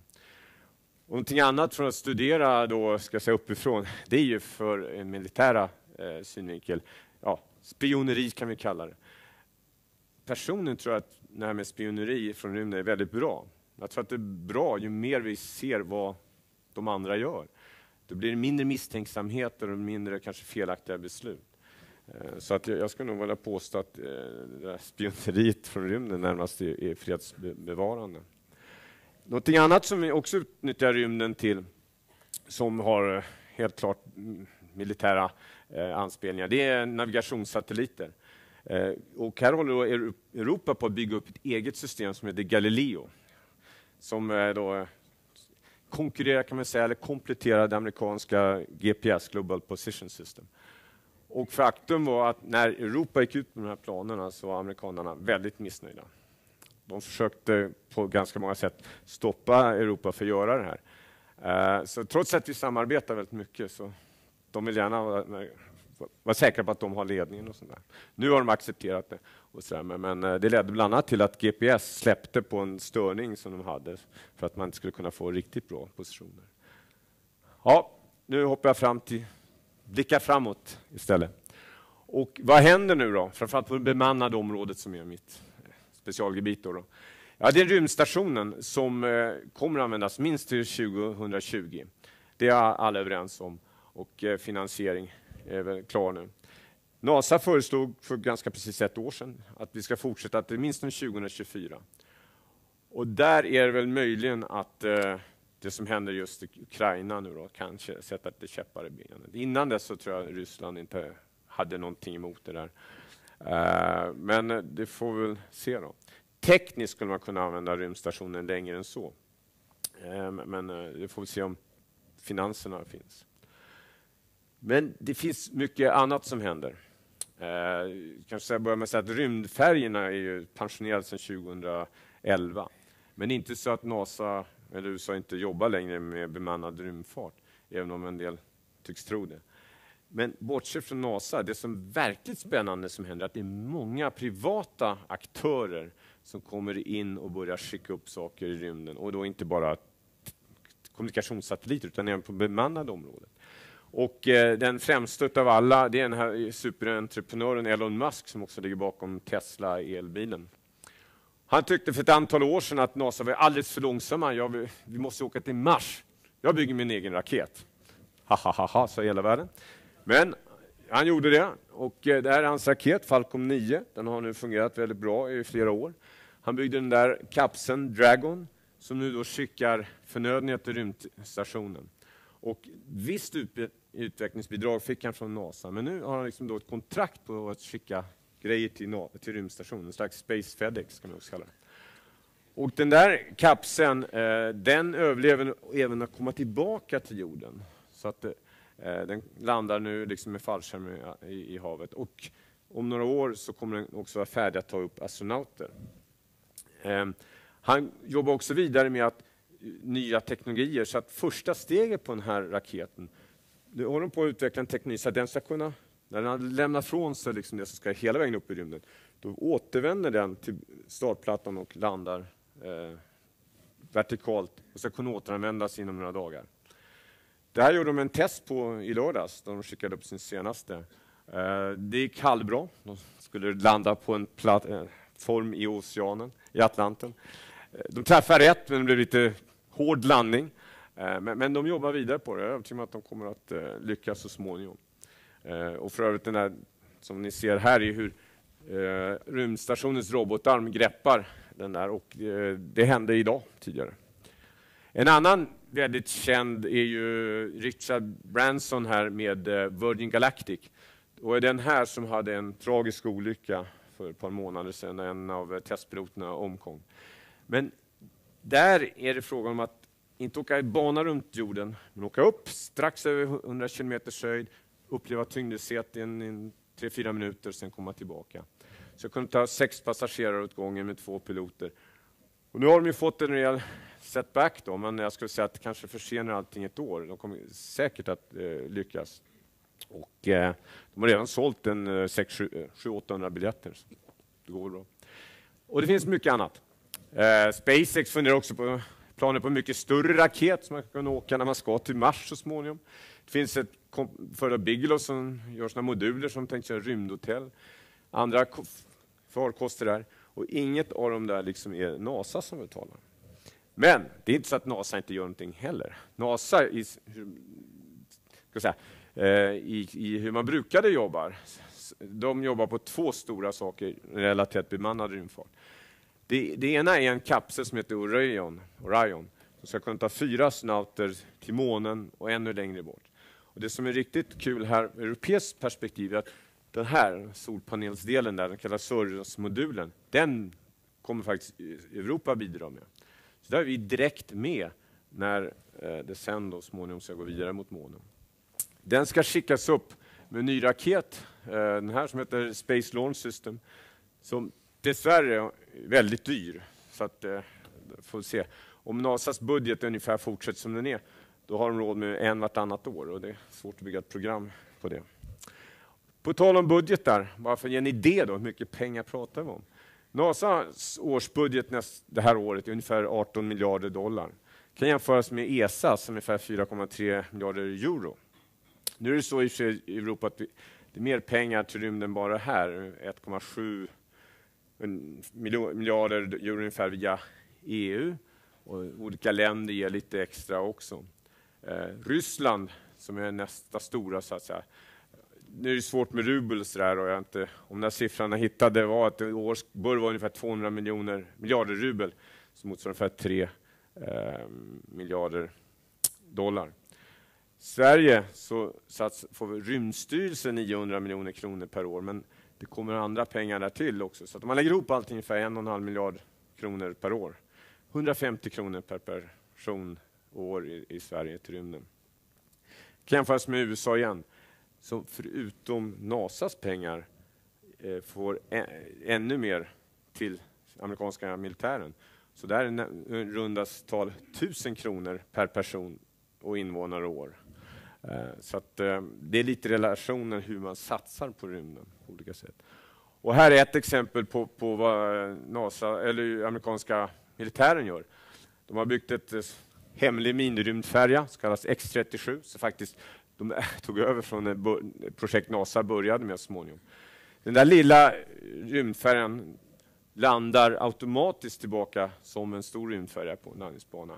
Och någonting annat för att studera då, ska säga uppifrån, det är ju för en militära eh, synvinkel, ja, spioneri kan vi kalla det. Personligen tror jag att det här med spioneri från rymden är väldigt bra. Jag tror att det är bra ju mer vi ser vad de andra gör. Då blir det mindre misstänksamhet och mindre kanske felaktiga beslut. Eh, så att jag skulle nog vilja påstå att eh, spioneriet från rymden närmast är fredsbevarande. Någonting annat som vi också utnyttjar rymden till, som har eh, helt klart militära eh, anspelningar, det är navigationssatelliter. Eh, och här håller Europa på att bygga upp ett eget system som heter Galileo. Som eh, då konkurrerar, kan man säga, eller kompletterar det amerikanska GPS, Global Position System. Och faktum var att när Europa gick ut med de här planerna så var amerikanerna väldigt missnöjda. De försökte på ganska många sätt stoppa Europa för att göra det här. Eh, så trots att vi samarbetar väldigt mycket så de vill gärna vara säkra på att de har ledningen. och sådär. Nu har de accepterat det. Och sådär, men eh, det ledde bland annat till att GPS släppte på en störning som de hade för att man inte skulle kunna få riktigt bra positioner. Ja, nu hoppar jag fram till, blickar framåt istället. Och vad händer nu då? Framförallt på det bemannade området som är mitt eh, specialgebit. Då, då. Ja, det är rymdstationen som eh, kommer att användas minst till 2020. Det är alla överens om och eh, finansiering är väl klar nu. NASA föreslog för ganska precis ett år sedan att vi ska fortsätta till minst 2024. Och där är det väl möjligen att eh, det som händer just i Ukraina nu då kanske sätta lite käppar i benen. Innan dess så tror jag Ryssland inte hade någonting emot det där. Eh, men det får vi väl se då. Tekniskt skulle man kunna använda rymdstationen längre än så. Eh, men eh, det får vi se om finanserna finns. Men det finns mycket annat som händer. Eh, kanske börjar med att säga att rymdfärgerna är ju pensionerade sedan 2011. Men det är inte så att NASA eller USA inte jobbar längre med bemannad rymdfart, även om en del tycks tro det. Men bortsett från NASA, det som är verkligt spännande som händer är att det är många privata aktörer som kommer in och börjar skicka upp saker i rymden. Och då inte bara kommunikationssatelliter, utan även på bemannade områden. Och eh, den främsta av alla det är den här superentreprenören Elon Musk som också ligger bakom Tesla elbilen. Han tyckte för ett antal år sedan att NASA var alldeles för långsamma. Ja, vi, vi måste åka till Mars. Jag bygger min egen raket. Ha, ha, ha, ha sa hela världen. Men han gjorde det och eh, det här är hans raket, Falcon 9. Den har nu fungerat väldigt bra i flera år. Han byggde den där kapseln Dragon som nu då skickar förnödenhet till rymdstationen. Och visst utvecklingsbidrag fick han från NASA, men nu har han liksom då ett kontrakt på att skicka grejer till, till rymdstationen, en slags Space Fedex kan man också kalla det. Och den där kapseln, eh, den överlever även att komma tillbaka till jorden. Så att eh, den landar nu liksom med fallskärm i, i havet. Och om några år så kommer den också vara färdig att ta upp astronauter. Eh, han jobbar också vidare med att eh, nya teknologier, så att första steget på den här raketen, nu håller de på att utveckla en teknik så att den ska kunna, när den lämnar från sig liksom det som ska hela vägen upp i rymden, då återvänder den till startplattan och landar eh, vertikalt och ska kunna återanvändas inom några dagar. Det här gjorde de en test på i lördags, då de skickade upp sin senaste. Eh, det gick halvbra. De skulle landa på en platt, eh, form i oceanen, i Atlanten. Eh, de träffade rätt, men det blev lite hård landning. Eh, men, men de jobbar vidare på det. Jag är övertygad om att de kommer att eh, lyckas så småningom. Eh, och för övrigt, den där, som ni ser här, är hur rymdstationens robotarm greppar den där. Och det hände idag, tidigare. En annan väldigt känd är ju Richard Branson här med Virgin Galactic. Och den här som hade en tragisk olycka för ett par månader sedan när en av testpiloterna omkom. Men där är det frågan om att inte åka i bana runt jorden, men åka upp strax över 100 km höjd, uppleva tyngdlöshet i 3-4 minuter, sen komma tillbaka. Så jag kunde ta sex passagerare åt gången med två piloter. Och nu har de ju fått en rejäl setback, då, men jag skulle säga att det kanske försenar allting ett år. De kommer säkert att eh, lyckas. Och, eh, de har redan sålt en eh, 700-800 eh, biljetter. biljetter. Det går bra. Och det finns mycket annat. Eh, SpaceX funderar också på planer på en mycket större raket som man kan åka när man ska till Mars så småningom. Det finns ett företag Bigelow som gör såna moduler som tänkt köra rymdhotell. Andra farkoster där. Och inget av dem där liksom är NASA som betalar. Men det är inte så att NASA inte gör någonting heller. NASA, i, ska säga, eh, i, i hur man brukade jobba. De jobbar på två stora saker relaterat bemannad rymdfart. Det, det, ena är en kapsel som heter Orion, Orion som ska kunna ta fyra astronauter till månen och ännu längre bort. Och det som är riktigt kul här ur europeiskt perspektiv är att den här solpanelsdelen, där, den kallas Soros-modulen, den kommer faktiskt Europa bidra med. Så där är vi direkt med när eh, det sen då småningom ska gå vidare mot månen. Den ska skickas upp med en ny raket, eh, den här som heter Space Launch System, som dessvärre väldigt dyr. Så att, eh, får se. Om Nasas budget ungefär fortsätter som den är, då har de råd med en vartannat år och det är svårt att bygga ett program på det. På tal om budgetar, bara för att ge en idé då, hur mycket pengar pratar vi om? Nasas årsbudget näst, det här året är ungefär 18 miljarder dollar. Det kan jämföras med ESAs ungefär 4,3 miljarder euro. Nu är det så i Europa att det är mer pengar till rymden bara här, 1,7 miljarder euro ungefär via EU och olika länder ger lite extra också. Eh, Ryssland, som är nästa stora, så att säga. Nu är det svårt med rubel, så där, och jag inte, om den här siffran jag hittade var att års bör vara ungefär 200 miljoner, miljarder rubel, som motsvarar ungefär 3 eh, miljarder dollar. Sverige så sats, får Rymdstyrelsen 900 miljoner kronor per år, men det kommer andra pengar där till också. Så om man lägger ihop allt ungefär en och en halv miljard kronor per år. 150 kronor per person och år i, i Sverige till rymden. kan jämföras med USA igen, som förutom Nasas pengar eh, får ännu mer till amerikanska militären. Så där är rundas tal 1000 kronor per person och invånare och år. Eh, så att, eh, det är lite relationen hur man satsar på rymden på olika sätt. Och här är ett exempel på, på vad eh, NASA, eller amerikanska militären gör. De har byggt ett hemlig minirymdfärja, som kallas X-37, så faktiskt de [LAUGHS] tog över från projekt NASA började med småningom. Den där lilla rymdfärjan landar automatiskt tillbaka som en stor rymdfärja på en landningsbana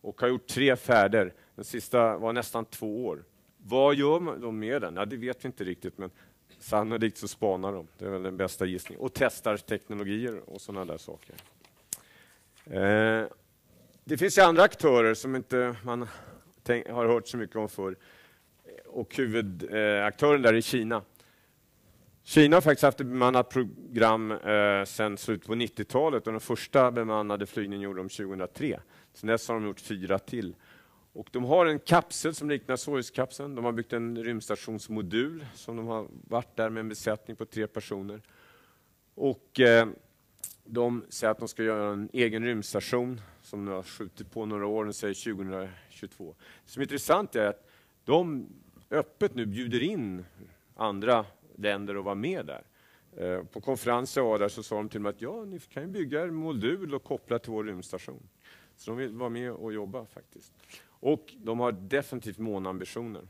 och har gjort tre färder. Den sista var nästan två år. Vad gör de med den? Ja, det vet vi inte riktigt, men sannolikt så spanar de. Det är väl den bästa gissningen. Och testar teknologier och sådana där saker. Eh, det finns ju andra aktörer som inte man har hört så mycket om förr. Och huvudaktören där är Kina. Kina har faktiskt haft ett bemannat program eh, sedan slutet på 90-talet och den första bemannade flygningen gjorde de 2003. Sen dess har de gjort fyra till. Och de har en kapsel som liknar Soyuz-kapseln. De har byggt en rymdstationsmodul som de har varit där med en besättning på tre personer. Och eh, de säger att de ska göra en egen rymdstation som de har skjutit på några år, de säger 2022. Det som är intressant är att de öppet nu bjuder in andra länder att vara med där. Eh, på konferensen jag var där så sa de till mig att ja, ni kan ju bygga en modul och koppla till vår rymdstation. Så de vill vara med och jobba faktiskt. Och de har definitivt månambitioner.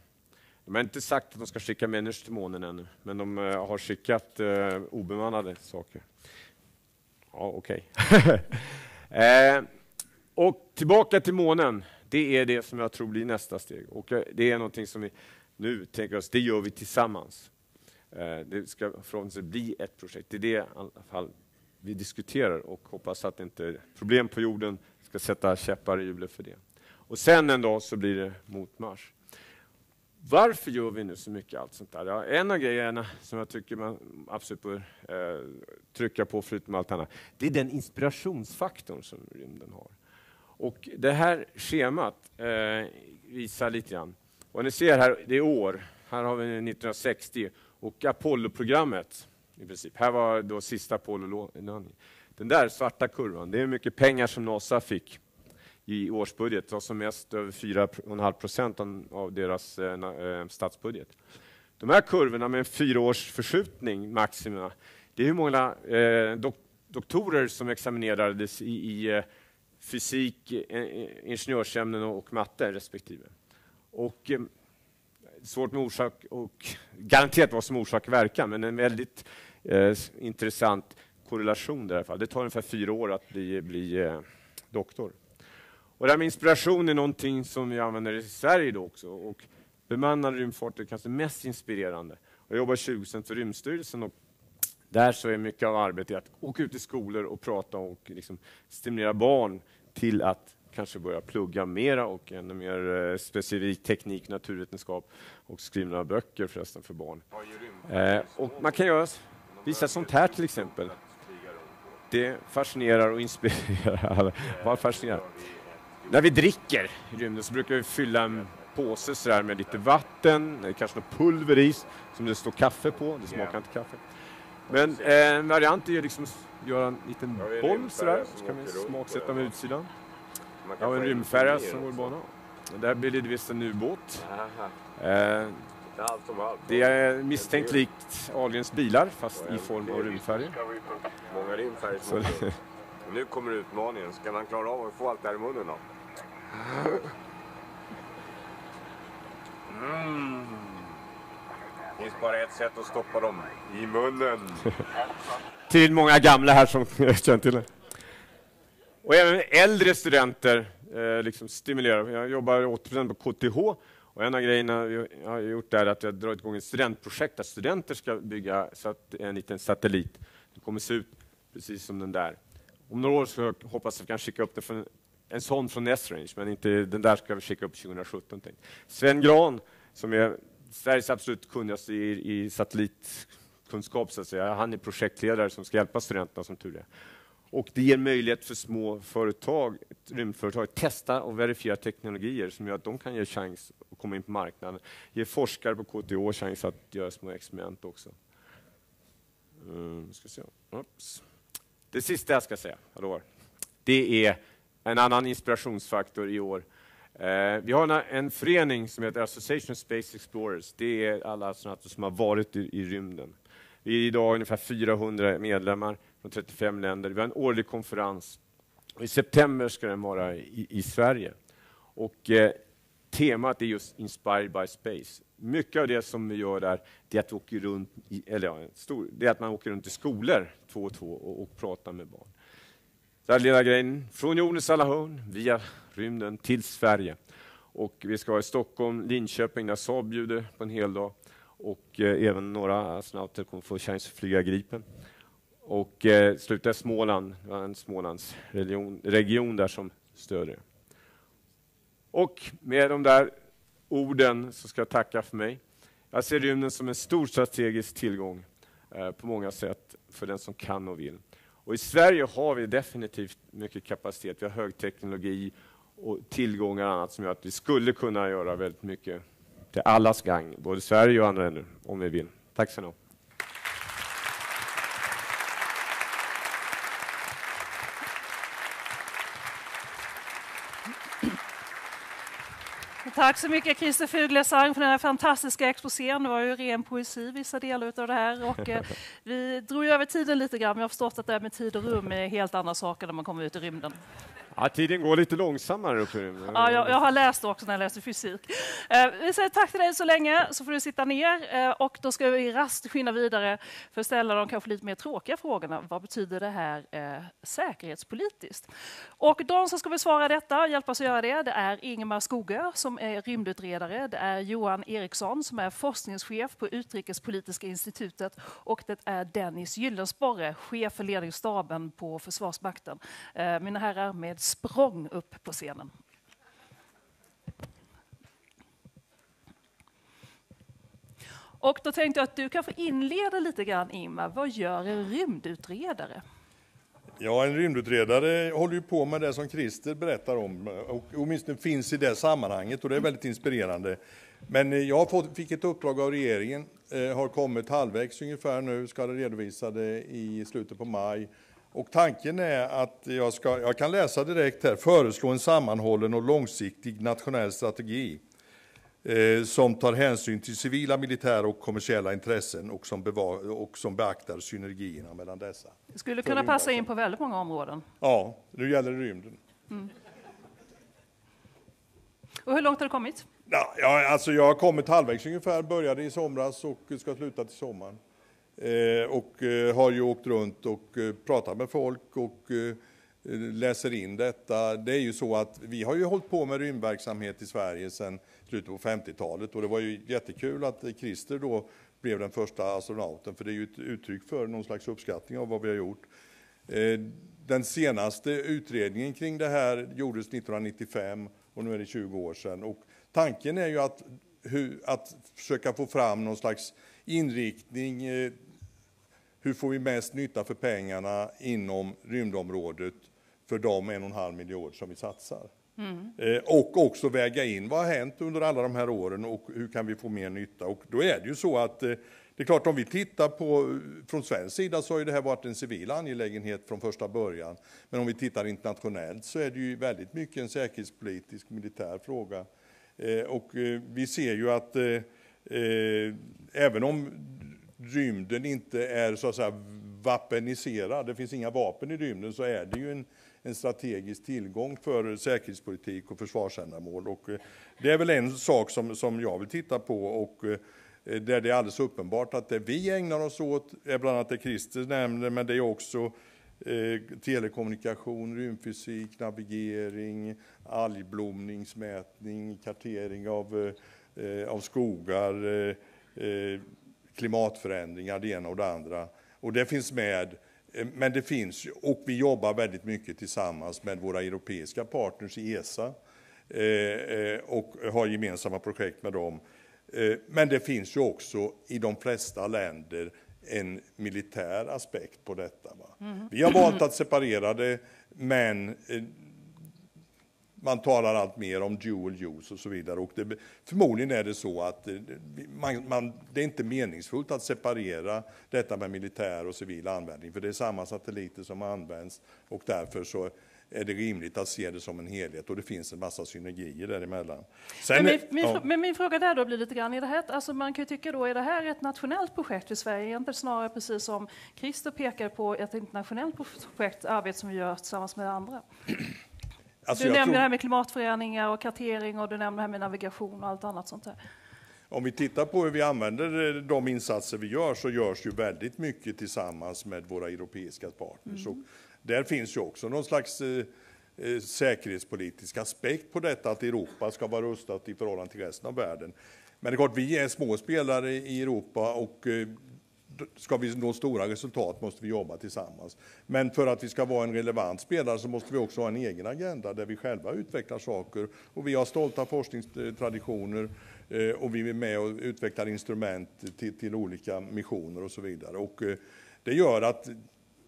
De har inte sagt att de ska skicka människor till månen ännu, men de eh, har skickat eh, obemannade saker. Ja, okej. Okay. [LAUGHS] eh, och tillbaka till månen. Det är det som jag tror blir nästa steg. Och eh, det är någonting som vi nu tänker oss, det gör vi tillsammans. Eh, det ska förhoppningsvis bli ett projekt. Det är det i alla fall vi diskuterar och hoppas att inte problem på jorden ska sätta käppar i hjulet för det. Och sen en dag så blir det mot Mars. Varför gör vi nu så mycket allt sånt där? Ja, en av grejerna som jag tycker man absolut bör eh, trycka på, förutom allt annat, det är den inspirationsfaktorn som rymden har. Och det här schemat eh, visar lite grann. Och ni ser här, det är år. Här har vi 1960 och Apollo-programmet. I princip. Här var då sista Apollo-landningen. Den där svarta kurvan, det är hur mycket pengar som NASA fick i årsbudget. Det var som mest över 4,5 procent av deras eh, eh, statsbudget. De här kurvorna med en fyraårs förskjutning, maxima, det är hur många eh, doktorer som examinerades i, fysik, ingenjörsämnen och matte respektive. Och, svårt med orsak och garanterat vad som orsakar verkan, men en väldigt eh, intressant korrelation i det här fallet. Det tar ungefär fyra år att bli, bli eh, doktor. Och det här med inspiration är någonting som vi använder i Sverige då också. Och bemannad rymdfart är kanske mest inspirerande. Jag jobbar 20 för Rymdstyrelsen och där så är mycket av arbetet att åka ut i skolor och prata och liksom stimulera barn till att kanske börja plugga mera och ännu mer eh, specifik teknik, naturvetenskap och skriva några böcker förresten för barn. Eh, och man kan göra, visa sånt här till exempel. Det fascinerar och inspirerar. [LAUGHS] Vad fascinerar? När vi dricker i rymden så brukar vi fylla en påse så med lite vatten, kanske något pulver i som det står kaffe på. Det smakar inte kaffe. Men eh, en variant är liksom att göra en liten boll sådär, så kan vi smaksätta med utsidan. Har en rymdfärja som går bana. Där blir det visst en ubåt. Eh, det är misstänkt likt Ahlgrens bilar fast i form av rymdfärger. Många rymdfärger. Nu kommer utmaningen. Ska man klara av att få allt det här i munnen då? Mm. Det finns bara ett sätt att stoppa dem. I munnen. [LAUGHS] till många gamla här som [LAUGHS] känner till det. Och även äldre studenter eh, liksom stimulerar. Jag jobbar 80 på KTH och en av grejerna jag har gjort är att jag har dragit igång ett studentprojekt där studenter ska bygga en liten satellit. Det kommer se ut precis som den där. Om några år så hoppas jag att vi kan skicka upp det från en sån från Esrange, men inte, den där ska vi skicka upp 2017. Tänkt. Sven Gran, som är Sveriges absolut kunnigaste i, i satellitkunskap, så att säga. han är projektledare som ska hjälpa studenterna som tur är. Och det ger möjlighet för små företag, rymdföretag att testa och verifiera teknologier som gör att de kan ge chans att komma in på marknaden. Ge forskare på KTH chans att göra små experiment också. Um, ska se. Det sista jag ska säga, hallå, det är en annan inspirationsfaktor i år. Eh, vi har en, en, förening som heter Association of Space Explorers. Det är alla astronauter som har varit i, i rymden. Vi är idag ungefär 400 medlemmar från 35 länder. Vi har en årlig konferens. I september ska den vara i, i Sverige. Och, eh, temat är just Inspired by Space. Mycket av det som vi gör där är att, vi åker runt i, eller ja, stor, det är att man åker runt i skolor två och två och, och pratar med barn. Så här lilla grejen, från jordens alla hörn, via rymden till Sverige. Och vi ska vara i Stockholm, Linköping, där Saab bjuder på en hel dag. Och eh, även några astronauter kommer få chans att flyga Gripen. Och eh, sluta Småland, det var en Smålands region, region där som stödjer. Och med de där orden så ska jag tacka för mig. Jag ser rymden som en stor strategisk tillgång eh, på många sätt för den som kan och vill. Och I Sverige har vi definitivt mycket kapacitet. Vi har hög teknologi och tillgångar och annat som gör att vi skulle kunna göra väldigt mycket till allas gagn, både Sverige och andra länder, om vi vill. Tack så mycket. Tack så mycket Christer Fuglesang för den här fantastiska exposén. Det var ju ren poesi vissa delar av det här. Och, eh, [LAUGHS] vi drog över tiden lite grann, men jag har förstått att det här med tid och rum är helt andra saker när man kommer ut i rymden. Ja, tiden går lite långsammare uppe i rymden. Ja, jag, jag, har läst också när jag läste fysik. Eh, vi säger tack till dig så länge, så får du sitta ner. Eh, och då ska vi rast skynda vidare för att ställa de kanske lite mer tråkiga frågorna. Vad betyder det här eh, säkerhetspolitiskt? Och de som ska besvara detta, hjälpa oss att göra det, det är Ingemar Skogö som är rymdutredare. Det är Johan Eriksson som är forskningschef på Utrikespolitiska institutet och det är Dennis Gyllensporre, chef för ledningsstaben på Försvarsmakten. Eh, mina herrar, med språng upp på scenen. Och då tänkte jag att du kan få inleda lite grann, Ingmar. Vad gör en rymdutredare? Ja, en rymdutredare håller ju på med det som Christer berättar om och åtminstone finns i det sammanhanget och det är väldigt inspirerande. Men eh, jag fick ett uppdrag av regeringen, eh, har kommit halvvägs ungefär nu, ska redovisa det i slutet på maj och tanken är att jag, ska, jag kan läsa direkt här, föreslå en sammanhållen och långsiktig nationell strategi eh, som tar hänsyn till civila, militära och kommersiella intressen och som, bevar, och som beaktar synergierna mellan dessa. Det skulle kunna passa in på väldigt många områden. Ja, nu gäller det rymden. Mm. Och hur långt har du kommit? Ja, alltså jag har kommit halvvägs ungefär, började i somras och ska sluta till sommaren. Eh, och eh, har ju åkt runt och eh, pratat med folk och läser in detta. Det är ju så att vi har ju hållit på med rymdverksamhet i Sverige sedan slutet på 50-talet och det var ju jättekul att Christer då blev den första astronauten för det är ju ett uttryck för någon slags uppskattning av vad vi har gjort. Den senaste utredningen kring det här gjordes 1995 och nu är det 20 år sedan och tanken är ju att, att försöka få fram någon slags inriktning hur får vi mest nytta för pengarna inom rymdområdet för de en och en halv miljard som vi satsar? Mm. Eh, och också väga in vad har hänt under alla de här åren och hur kan vi få mer nytta? Och då är det ju så att eh, det är klart om vi tittar på från svensk sida så har ju det här varit en civil angelägenhet från första början. Men om vi tittar internationellt så är det ju väldigt mycket en säkerhetspolitisk militär fråga. Eh, och vi ser ju att även om rymden inte är så att säga vapeniserad, det finns inga vapen i rymden, så är det ju en, en strategisk tillgång för säkerhetspolitik och försvarsändamål. Och eh, det är väl en sak som, som jag vill titta på och där det är alldeles uppenbart att det vi ägnar oss åt är bland annat det Christer nämnde, men det är också eh, telekommunikation, rymdfysik, navigering, algblomningsmätning, kartering av, eh, eh av skogar, eh, klimatförändringar, det ena och det andra. Och det finns med, eh, men det finns ju, och vi jobbar väldigt mycket tillsammans med våra europeiska partners i ESA eh, eh, och har gemensamma projekt med dem. Men det finns ju också i de flesta länder en militär aspekt på detta. Mm. Vi har valt att separera det, men man talar allt mer om dual use och så vidare. Och det, förmodligen är det så att man, man, det är inte meningsfullt att separera detta med militär och civil användning, för det är samma satelliter som används och därför så är det rimligt att se det som en helhet och det finns en massa synergier däremellan. Sen, men, min, ja. men min fråga där då blir lite grann, är det här, alltså man kan ju tycka då, är det här ett nationellt projekt för Sverige? Är inte snarare precis som Christer pekar på ett internationellt projekt, arbete som vi gör tillsammans med andra? Alltså du nämnde tror... det här med klimatförändringar och kartering och du nämnde det här med navigation och allt annat sånt där. Om vi tittar på hur vi använder eh, de insatser vi gör så görs ju väldigt mycket tillsammans med våra europeiska partners. Mm. där finns ju också någon slags eh, eh, säkerhetspolitisk aspekt på detta, att Europa ska vara rustat i förhållande till resten av världen. Men det är klart, vi är små spelare i Europa och eh, ska vi nå stora resultat måste vi jobba tillsammans. Men för att vi ska vara en relevant spelare så måste vi också ha en egen agenda där vi själva utvecklar saker. Och vi har stolta forskningstraditioner eh, och vi är med och utvecklar instrument till, till olika missioner och så vidare. Och eh, det gör att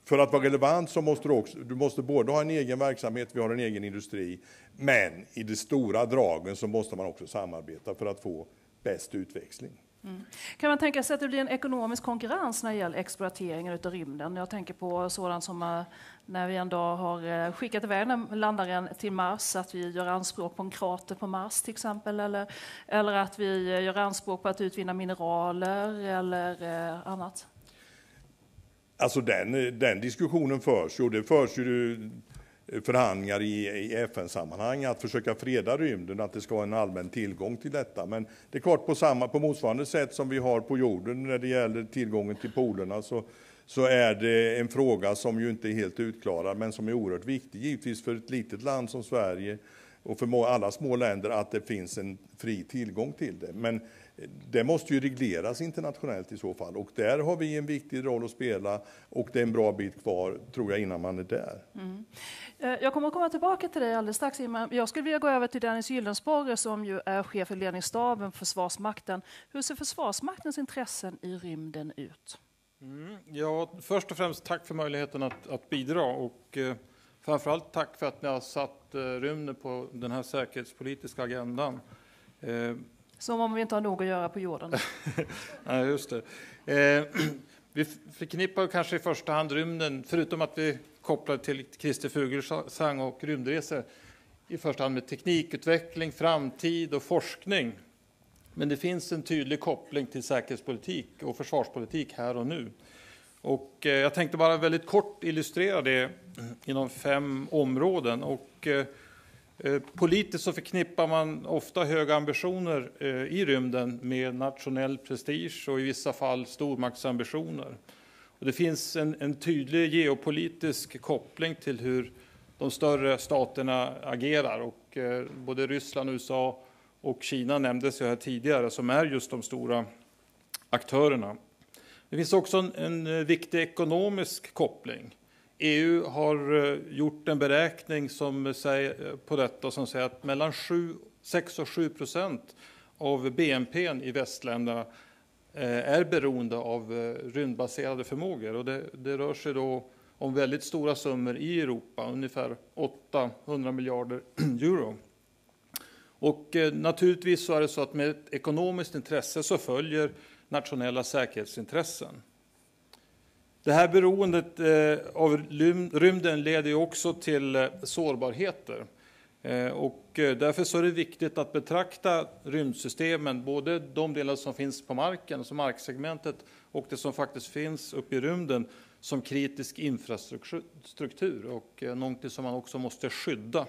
för att vara relevant så måste du också, du måste både ha en egen verksamhet, vi har en egen industri, men i de stora dragen så måste man också samarbeta för att få bäst utväxling. Mm. Kan man tänka sig att det blir en ekonomisk konkurrens när det gäller exploateringen av rymden? Jag tänker på sådant som eh, när vi en dag har eh, skickat iväg landaren till Mars, att vi gör anspråk på en krater på Mars till exempel, eller, eller att vi eh, gör anspråk på att utvinna mineraler eller annat? Alltså den, den diskussionen förs ju, och det förs ju förhandlingar i, i FN-sammanhang att försöka freda rymden, att det ska vara en allmän tillgång till detta. Men det är klart på, samma, på motsvarande sätt som vi har på jorden när det gäller tillgången till polerna så, så är det en fråga som ju inte är helt utklarad men som är oerhört viktig givetvis för ett litet land som Sverige och för alla små länder att det finns en fri tillgång till det. Men det måste ju regleras internationellt i så fall och där har vi en viktig roll att spela och det är en bra bit kvar tror jag innan man är där. Mm. Eh, jag kommer att komma tillbaka till dig alldeles strax. Jag skulle vilja gå över till Dennis Gyllensborg som ju är chef för ledningsstaben för Försvarsmakten. Hur ser Försvarsmaktens intressen i rymden ut? Mm, ja, först och främst tack för möjligheten att, att bidra och eh, framförallt tack för att ni har satt eh, rymden på den här säkerhetspolitiska agendan. Eh, som om vi inte har nog att göra på jorden. [LAUGHS] ja, just det. Eh, [CLEARS THROAT] vi förknippar kanske i första hand rymden, förutom att vi kopplar till Christer Fuglesang och rymdresor, i första hand med teknikutveckling, framtid och forskning. Men det finns en tydlig koppling till säkerhetspolitik och försvarspolitik här och nu. Och eh, jag tänkte bara väldigt kort illustrera det [CLEARS THROAT] inom fem områden. Och eh, Eh, politiskt så förknippar man ofta höga ambitioner eh, i rymden med nationell prestige och i vissa fall stormaktsambitioner. Och det finns en, en tydlig geopolitisk koppling till hur de större staterna agerar. Och eh, både Ryssland, USA och Kina nämndes ju här tidigare, som är just de stora aktörerna. Det finns också en, en viktig ekonomisk koppling. EU har eh, gjort en beräkning som säger, eh, på detta som säger att mellan 7, 6 och 7 procent av BNP i västländerna eh, är beroende av rymdbaserade förmågor. Och det, det rör sig då om väldigt stora summor i Europa, ungefär 800 miljarder [CLEARS THROAT] euro. Och naturligtvis så är det så att med ett ekonomiskt intresse så följer nationella säkerhetsintressen. Det här beroendet eh, av rymden leder också till eh, sårbarheter. Eh, och därför så är det viktigt att betrakta rymdsystemen, både de delar som finns på marken, som marksegmentet, och det som faktiskt finns uppe i rymden, som kritisk infrastruktur och någonting som man också måste skydda.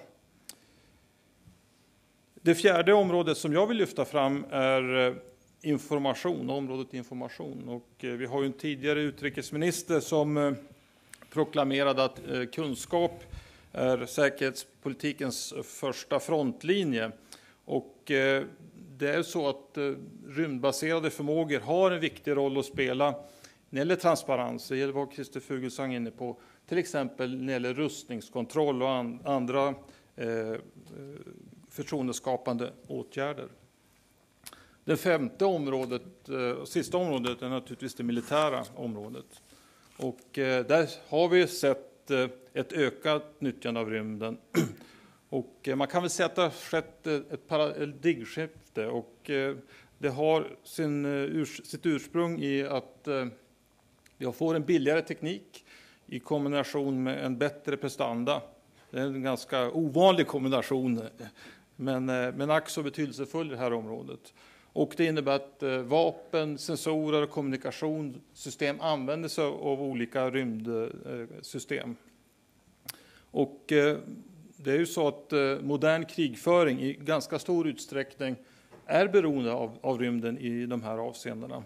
Det fjärde området som jag vill lyfta fram är information, området information. Och eh, vi har ju en tidigare utrikesminister som eh, proklamerade att eh, kunskap är säkerhetspolitikens första frontlinje. Och det är så att rymdbaserade förmågor har en viktig roll att spela när det gäller transparens, det gäller vad Christer Fuglesang är inne på, till exempel när det gäller rustningskontroll och andra förtroendeskapande åtgärder. Det femte området, eh, sista området, är naturligtvis det militära området. Och eh, där har vi sett eh, ett ökat nyttjande av rymden. [CLEARS THROAT] Och man kan väl säga att det har skett ett paradigmskifte och det har sin, sitt ursprung i att vi får en billigare teknik i kombination med en bättre prestanda. Det är en ganska ovanlig kombination, [LAUGHS] men, men ack så betydelsefull i det här området. Och det innebär att eh, vapen, sensorer och kommunikationssystem använder sig av olika rymdsystem. Eh, och eh, det är ju så att modern krigföring i ganska stor utsträckning är beroende av, av rymden i de här avseendena.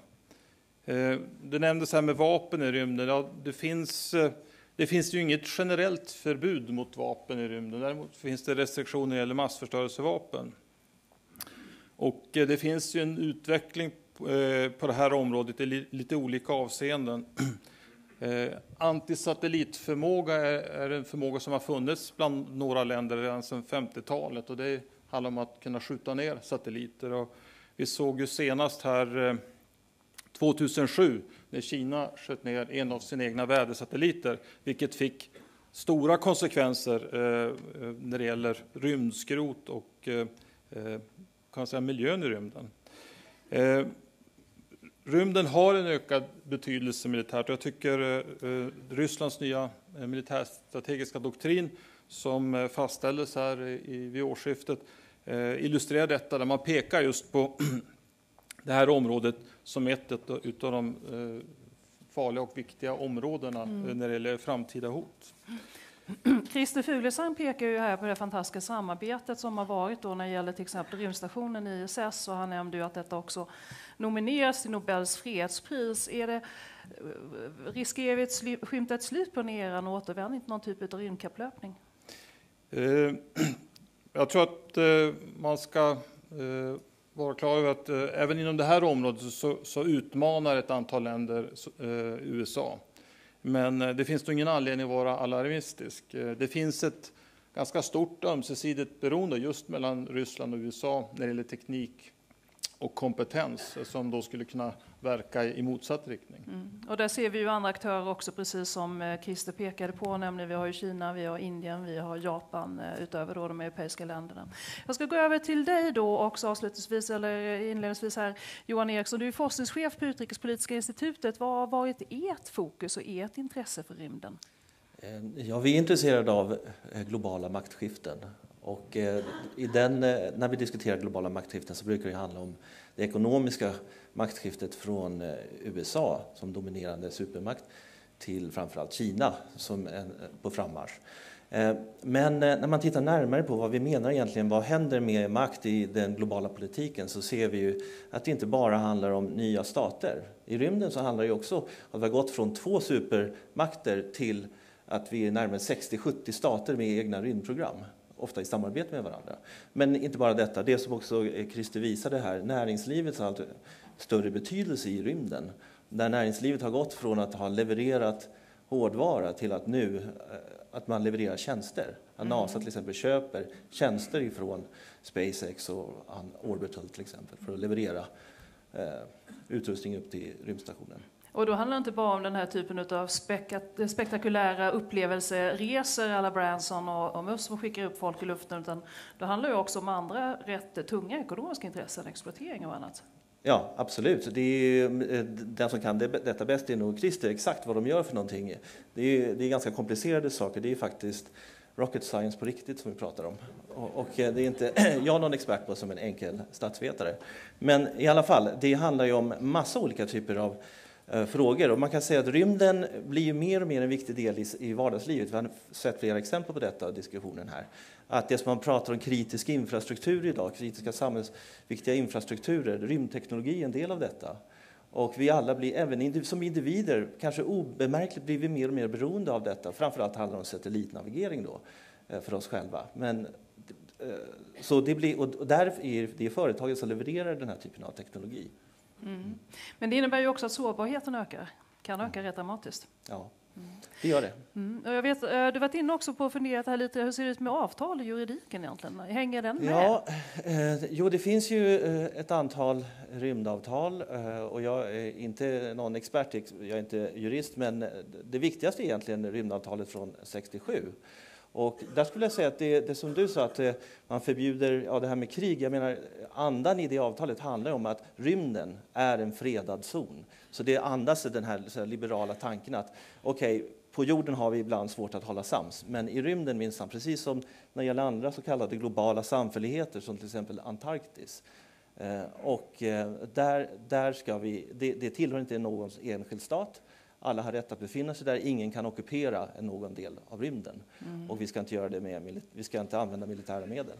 Det nämndes här med vapen i rymden. Ja, det, finns, det finns ju inget generellt förbud mot vapen i rymden. Däremot finns det restriktioner när det gäller massförstörelsevapen. Och eh, det finns ju en utveckling eh, på det här området i lite olika avseenden. [CLEARS THROAT] Eh, antisatellitförmåga är en förmåga som har funnits bland några länder redan sedan 50-talet och det handlar om att kunna skjuta ner satelliter. Och vi såg ju senast här 2007 när Kina sköt ner en av sina egna vädersatelliter, vilket fick stora konsekvenser när det gäller rymdskrot och kan säga, miljön i rymden. Rymden har en ökad betydelse militärt. Jag tycker Rysslands nya militärstrategiska doktrin som fastställdes här vid årsskiftet illustrerar detta, där man pekar just på [CLEARS THROAT] det här området som ett av de eh, farliga och viktiga områdena mm. när det gäller framtida hot. [CLEARS THROAT] Christer Fuglesang pekar ju här på det fantastiska samarbetet som har varit då när det gäller till exempel rymdstationen ISS och han nämnde ju att detta också nomineras till Nobels fredspris. Är det, eh, riskerar vi att skymta ett slut på den eran och återvända till någon typ av rymdkapplöpning? Eh, [CLEARS THROAT] jag tror att eh, man ska vara klar över att även inom det här området så, så utmanar ett antal länder USA. Men eh, det finns nog ingen anledning att vara alarmistisk. Eh, det finns ett ganska stort ömsesidigt beroende just mellan Ryssland och USA när det gäller teknik och kompetens som då skulle kunna verka i motsatt riktning. Mm. Och där ser vi ju andra aktörer också, precis som eh, Christer pekade på, nämligen vi har ju Kina, vi har Indien, vi har Japan eh, utöver då de europeiska länderna. Jag ska gå över till dig då också avslutningsvis, eller inledningsvis här, Johan Eriksson, du är forskningschef på Utrikespolitiska institutet. Vad har varit ert fokus och ert intresse för rymden? Eh, ja, vi är intresserade av globala maktskiften och eh, i den, eh, när vi diskuterar globala maktskiften så brukar det handla om det ekonomiska maktskiftet från eh, USA som dominerande supermakt till framförallt Kina som en, på frammarsch. Men när man tittar närmare på vad vi menar egentligen, vad händer med makt i den globala politiken så ser vi ju att det inte bara handlar om nya stater. I rymden så handlar det också om att vi har gått från två supermakter till att vi är närmare 60-70 stater med egna rymdprogram ofta i samarbete med varandra. Men inte bara detta, det som också Christer visade här, näringslivets allt större betydelse i rymden. Där näringslivet har gått från att ha levererat hårdvara till att nu eh, att man levererar tjänster. Att mm. NASA till exempel köper tjänster ifrån SpaceX och Orbital till exempel för att leverera eh, utrustning upp till rymdstationen. Och då handlar det inte bara om den här typen av spektakulära upplevelseresor alla Branson och, och Musk som skickar upp folk i luften, utan det handlar ju också om andra rätt tunga ekonomiska intressen, exploatering och annat. Ja, absolut. Det är, mm, eh, den som kan detta bäst är nog Christer, exakt vad de gör för någonting. Det är, det är ganska komplicerade saker. Det är faktiskt rocket science på riktigt som vi pratar om. Och, och eh, det är inte [CLEARS THROAT] jag någon expert på som en enkel statsvetare. Men i alla fall, det handlar ju om massa olika typer av Eh, frågor. Och man kan säga att rymden blir mer och mer en viktig del i, vardagslivet. Vi har sett flera exempel på detta i diskussionen här. Att det som man pratar om kritisk infrastruktur idag, kritiska samhällsviktiga infrastrukturer, rymdteknologi är en del av detta. Och vi alla blir, även som individer, kanske obemärkligt blir vi mer och mer beroende av detta. Framförallt handlar det om satellitnavigering då, eh, för oss själva. Men, eh, så det blir, och där är det företaget som levererar den här typen av teknologi. Mm. Men det innebär ju också att sårbarheten ökar, kan öka rätt dramatiskt. Ja, det gör det. Mm. Jag vet, eh, du varit inne också på att fundera här lite, hur ser det ut med avtal och juridiken egentligen? Hänger den med? Ja, eh, jo, det finns ju eh, ett antal rymdavtal eh, och jag är inte någon expert, jag är inte jurist, men det viktigaste är egentligen rymdavtalet från 67 och där skulle jag säga att det, det som du sa, att eh, man förbjuder ja, det här med krig. Jag menar, andan i det avtalet handlar om att rymden är en fredad zon. Så det andas den här, här liberala tanken att okej, okay, på jorden har vi ibland svårt att hålla sams, men i rymden minsann, precis som när det gäller andra så kallade globala samfälligheter, som till exempel Antarktis, eh, och eh, där, där ska vi, det, det tillhör inte någon enskild stat, alla har rätt att befinna sig där, ingen kan ockupera någon del av rymden. Mm. Och vi ska inte göra det med, vi ska inte använda militära medel.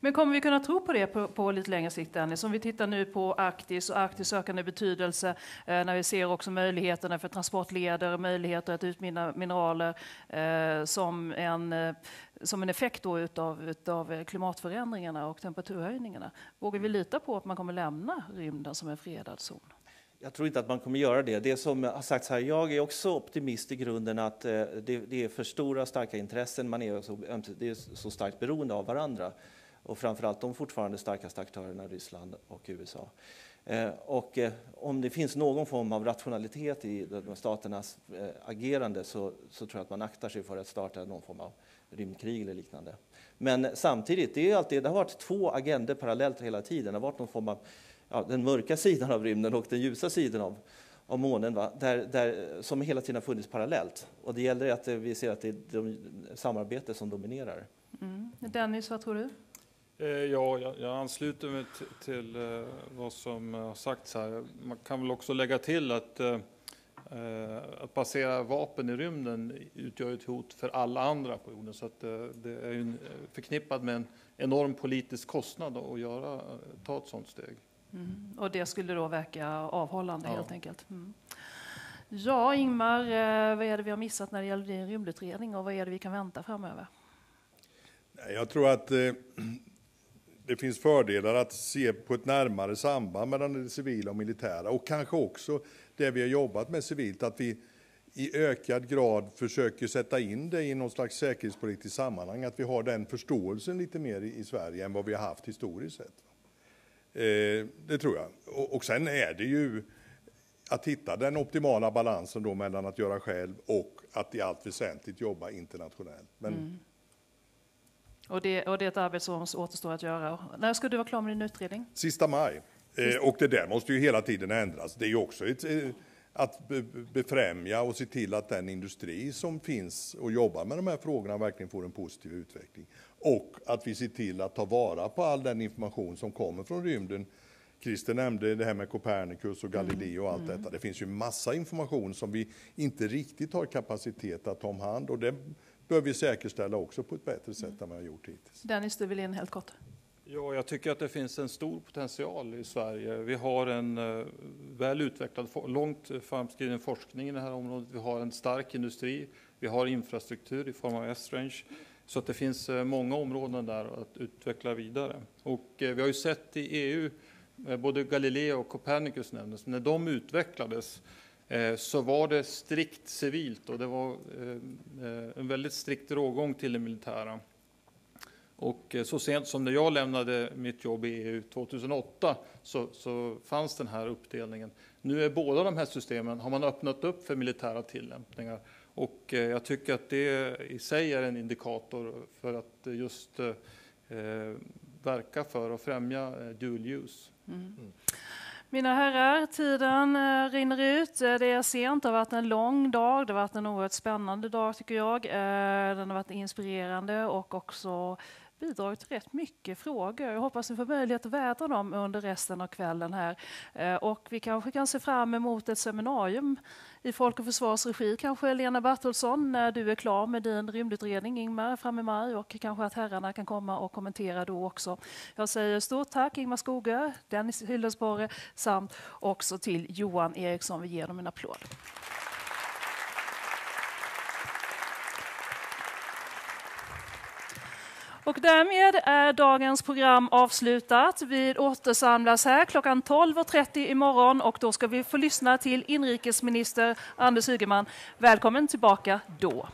Men kommer vi kunna tro på det på, på lite längre sikt, Dennis? Om vi tittar nu på Arktis och Arktis ökande betydelse, eh, när vi ser också möjligheterna för transportleder, möjligheter att utvinna mineraler eh, som, en, eh, som en effekt då utav, utav klimatförändringarna och temperaturhöjningarna. Vågar vi lita på att man kommer lämna rymden som en fredad zon? Jag tror inte att man kommer göra det. Det som har sagts här, jag är också optimist i grunden att eh, det, det är för stora starka intressen, man är så, det är så starkt beroende av varandra. Och framförallt de fortfarande starkaste aktörerna, Ryssland och USA. Eh, och eh, om det finns någon form av rationalitet i de staternas agerande så, så tror jag att man aktar sig för att starta någon form av rymdkrig eller liknande. Men samtidigt, det, är alltid, det har varit två agender parallellt hela tiden. Det har varit någon form av ja, den mörka sidan av rymden och den ljusa sidan av, av månen, va? Där, där, som hela tiden har funnits parallellt. Och det gäller att vi ser att det är de, samarbete som dominerar. Mm. Dennis, vad tror du? Eh, ja, jag, jag ansluter mig till eh, vad som har sagts här. Man kan väl också lägga till att eh, att basera vapen i rymden utgör ett hot för alla andra på jorden. Så att det är förknippat med en enorm politisk kostnad att göra, ta ett sådant steg. Mm. Och det skulle då verka avhållande ja. helt enkelt. Mm. Ja, Ingmar, vad är det vi har missat när det gäller din rymdutredning och vad är det vi kan vänta framöver? Jag tror att [CLEARS THROAT] det finns fördelar att se på ett närmare samband mellan det civila och militära och kanske också det vi har jobbat med civilt, att vi i ökad grad försöker sätta in det i någon slags säkerhetspolitiskt sammanhang, att vi har den förståelsen lite mer i Sverige än vad vi har haft historiskt sett. Eh, det tror jag. Och, och sen är det ju att hitta den optimala balansen då mellan att göra själv och att i allt väsentligt jobba internationellt. Men mm. Och det, och det är ett arbete som återstår att göra. När ska du vara klar med din utredning? Sista maj. Eh, och det där måste ju hela tiden ändras. Det är ju också ett, eh, att befrämja och se till att den industri som finns och jobbar med de här frågorna verkligen får en positiv utveckling. Och att vi ser till att ta vara på all den information som kommer från rymden. Christer nämnde det här med Copernicus och Galilei och allt mm. detta. Det finns ju massa information som vi inte riktigt har kapacitet att ta om hand och det bör vi säkerställa också på ett bättre sätt än vad vi har gjort hittills. Dennis, du vill in helt kort. Ja, jag tycker att det finns en stor potential i Sverige. Vi har en uh, väl utvecklad, långt framskriden forskning i det här området. Vi har en stark industri. Vi har infrastruktur i form av S-range. Så att det finns eh, många områden där att utveckla vidare. Och eh, vi har ju sett i EU, eh, både Galileo och Copernicus nämndes, när de utvecklades så var det strikt civilt och det var en väldigt strikt rågång till det militära. Och så sent som när jag lämnade mitt jobb i EU 2008 så, så, fanns den här uppdelningen. Nu är båda de här systemen, har man öppnat upp för militära tillämpningar. Och jag tycker att det i sig är en indikator för att just eh, verka för och främja dual use. Mm. Mm. Mina herrar, tiden eh, rinner ut. Eh, det är sent, det har varit en lång dag. Det har varit en oerhört spännande dag tycker jag. Eh, den har varit inspirerande och också bidragit rätt mycket frågor. Jag hoppas vi får möjlighet att vädra dem under resten av kvällen här. Eh, och vi kanske kan se fram emot ett seminarium i Folk och Försvars regi kanske Lena Bartolsson när du är klar med din rymdutredning Ingmar fram i maj och kanske att herrarna kan komma och kommentera då också. Jag säger stort tack Ingmar Skogö, Dennis Hyllesborre samt också till Johan Eriksson. Vi ger dem en applåd. Och därmed är dagens program avslutat. Vi återsamlas här klockan 12.30 imorgon och då ska vi få lyssna till inrikesminister Anders Ygeman. Välkommen tillbaka då.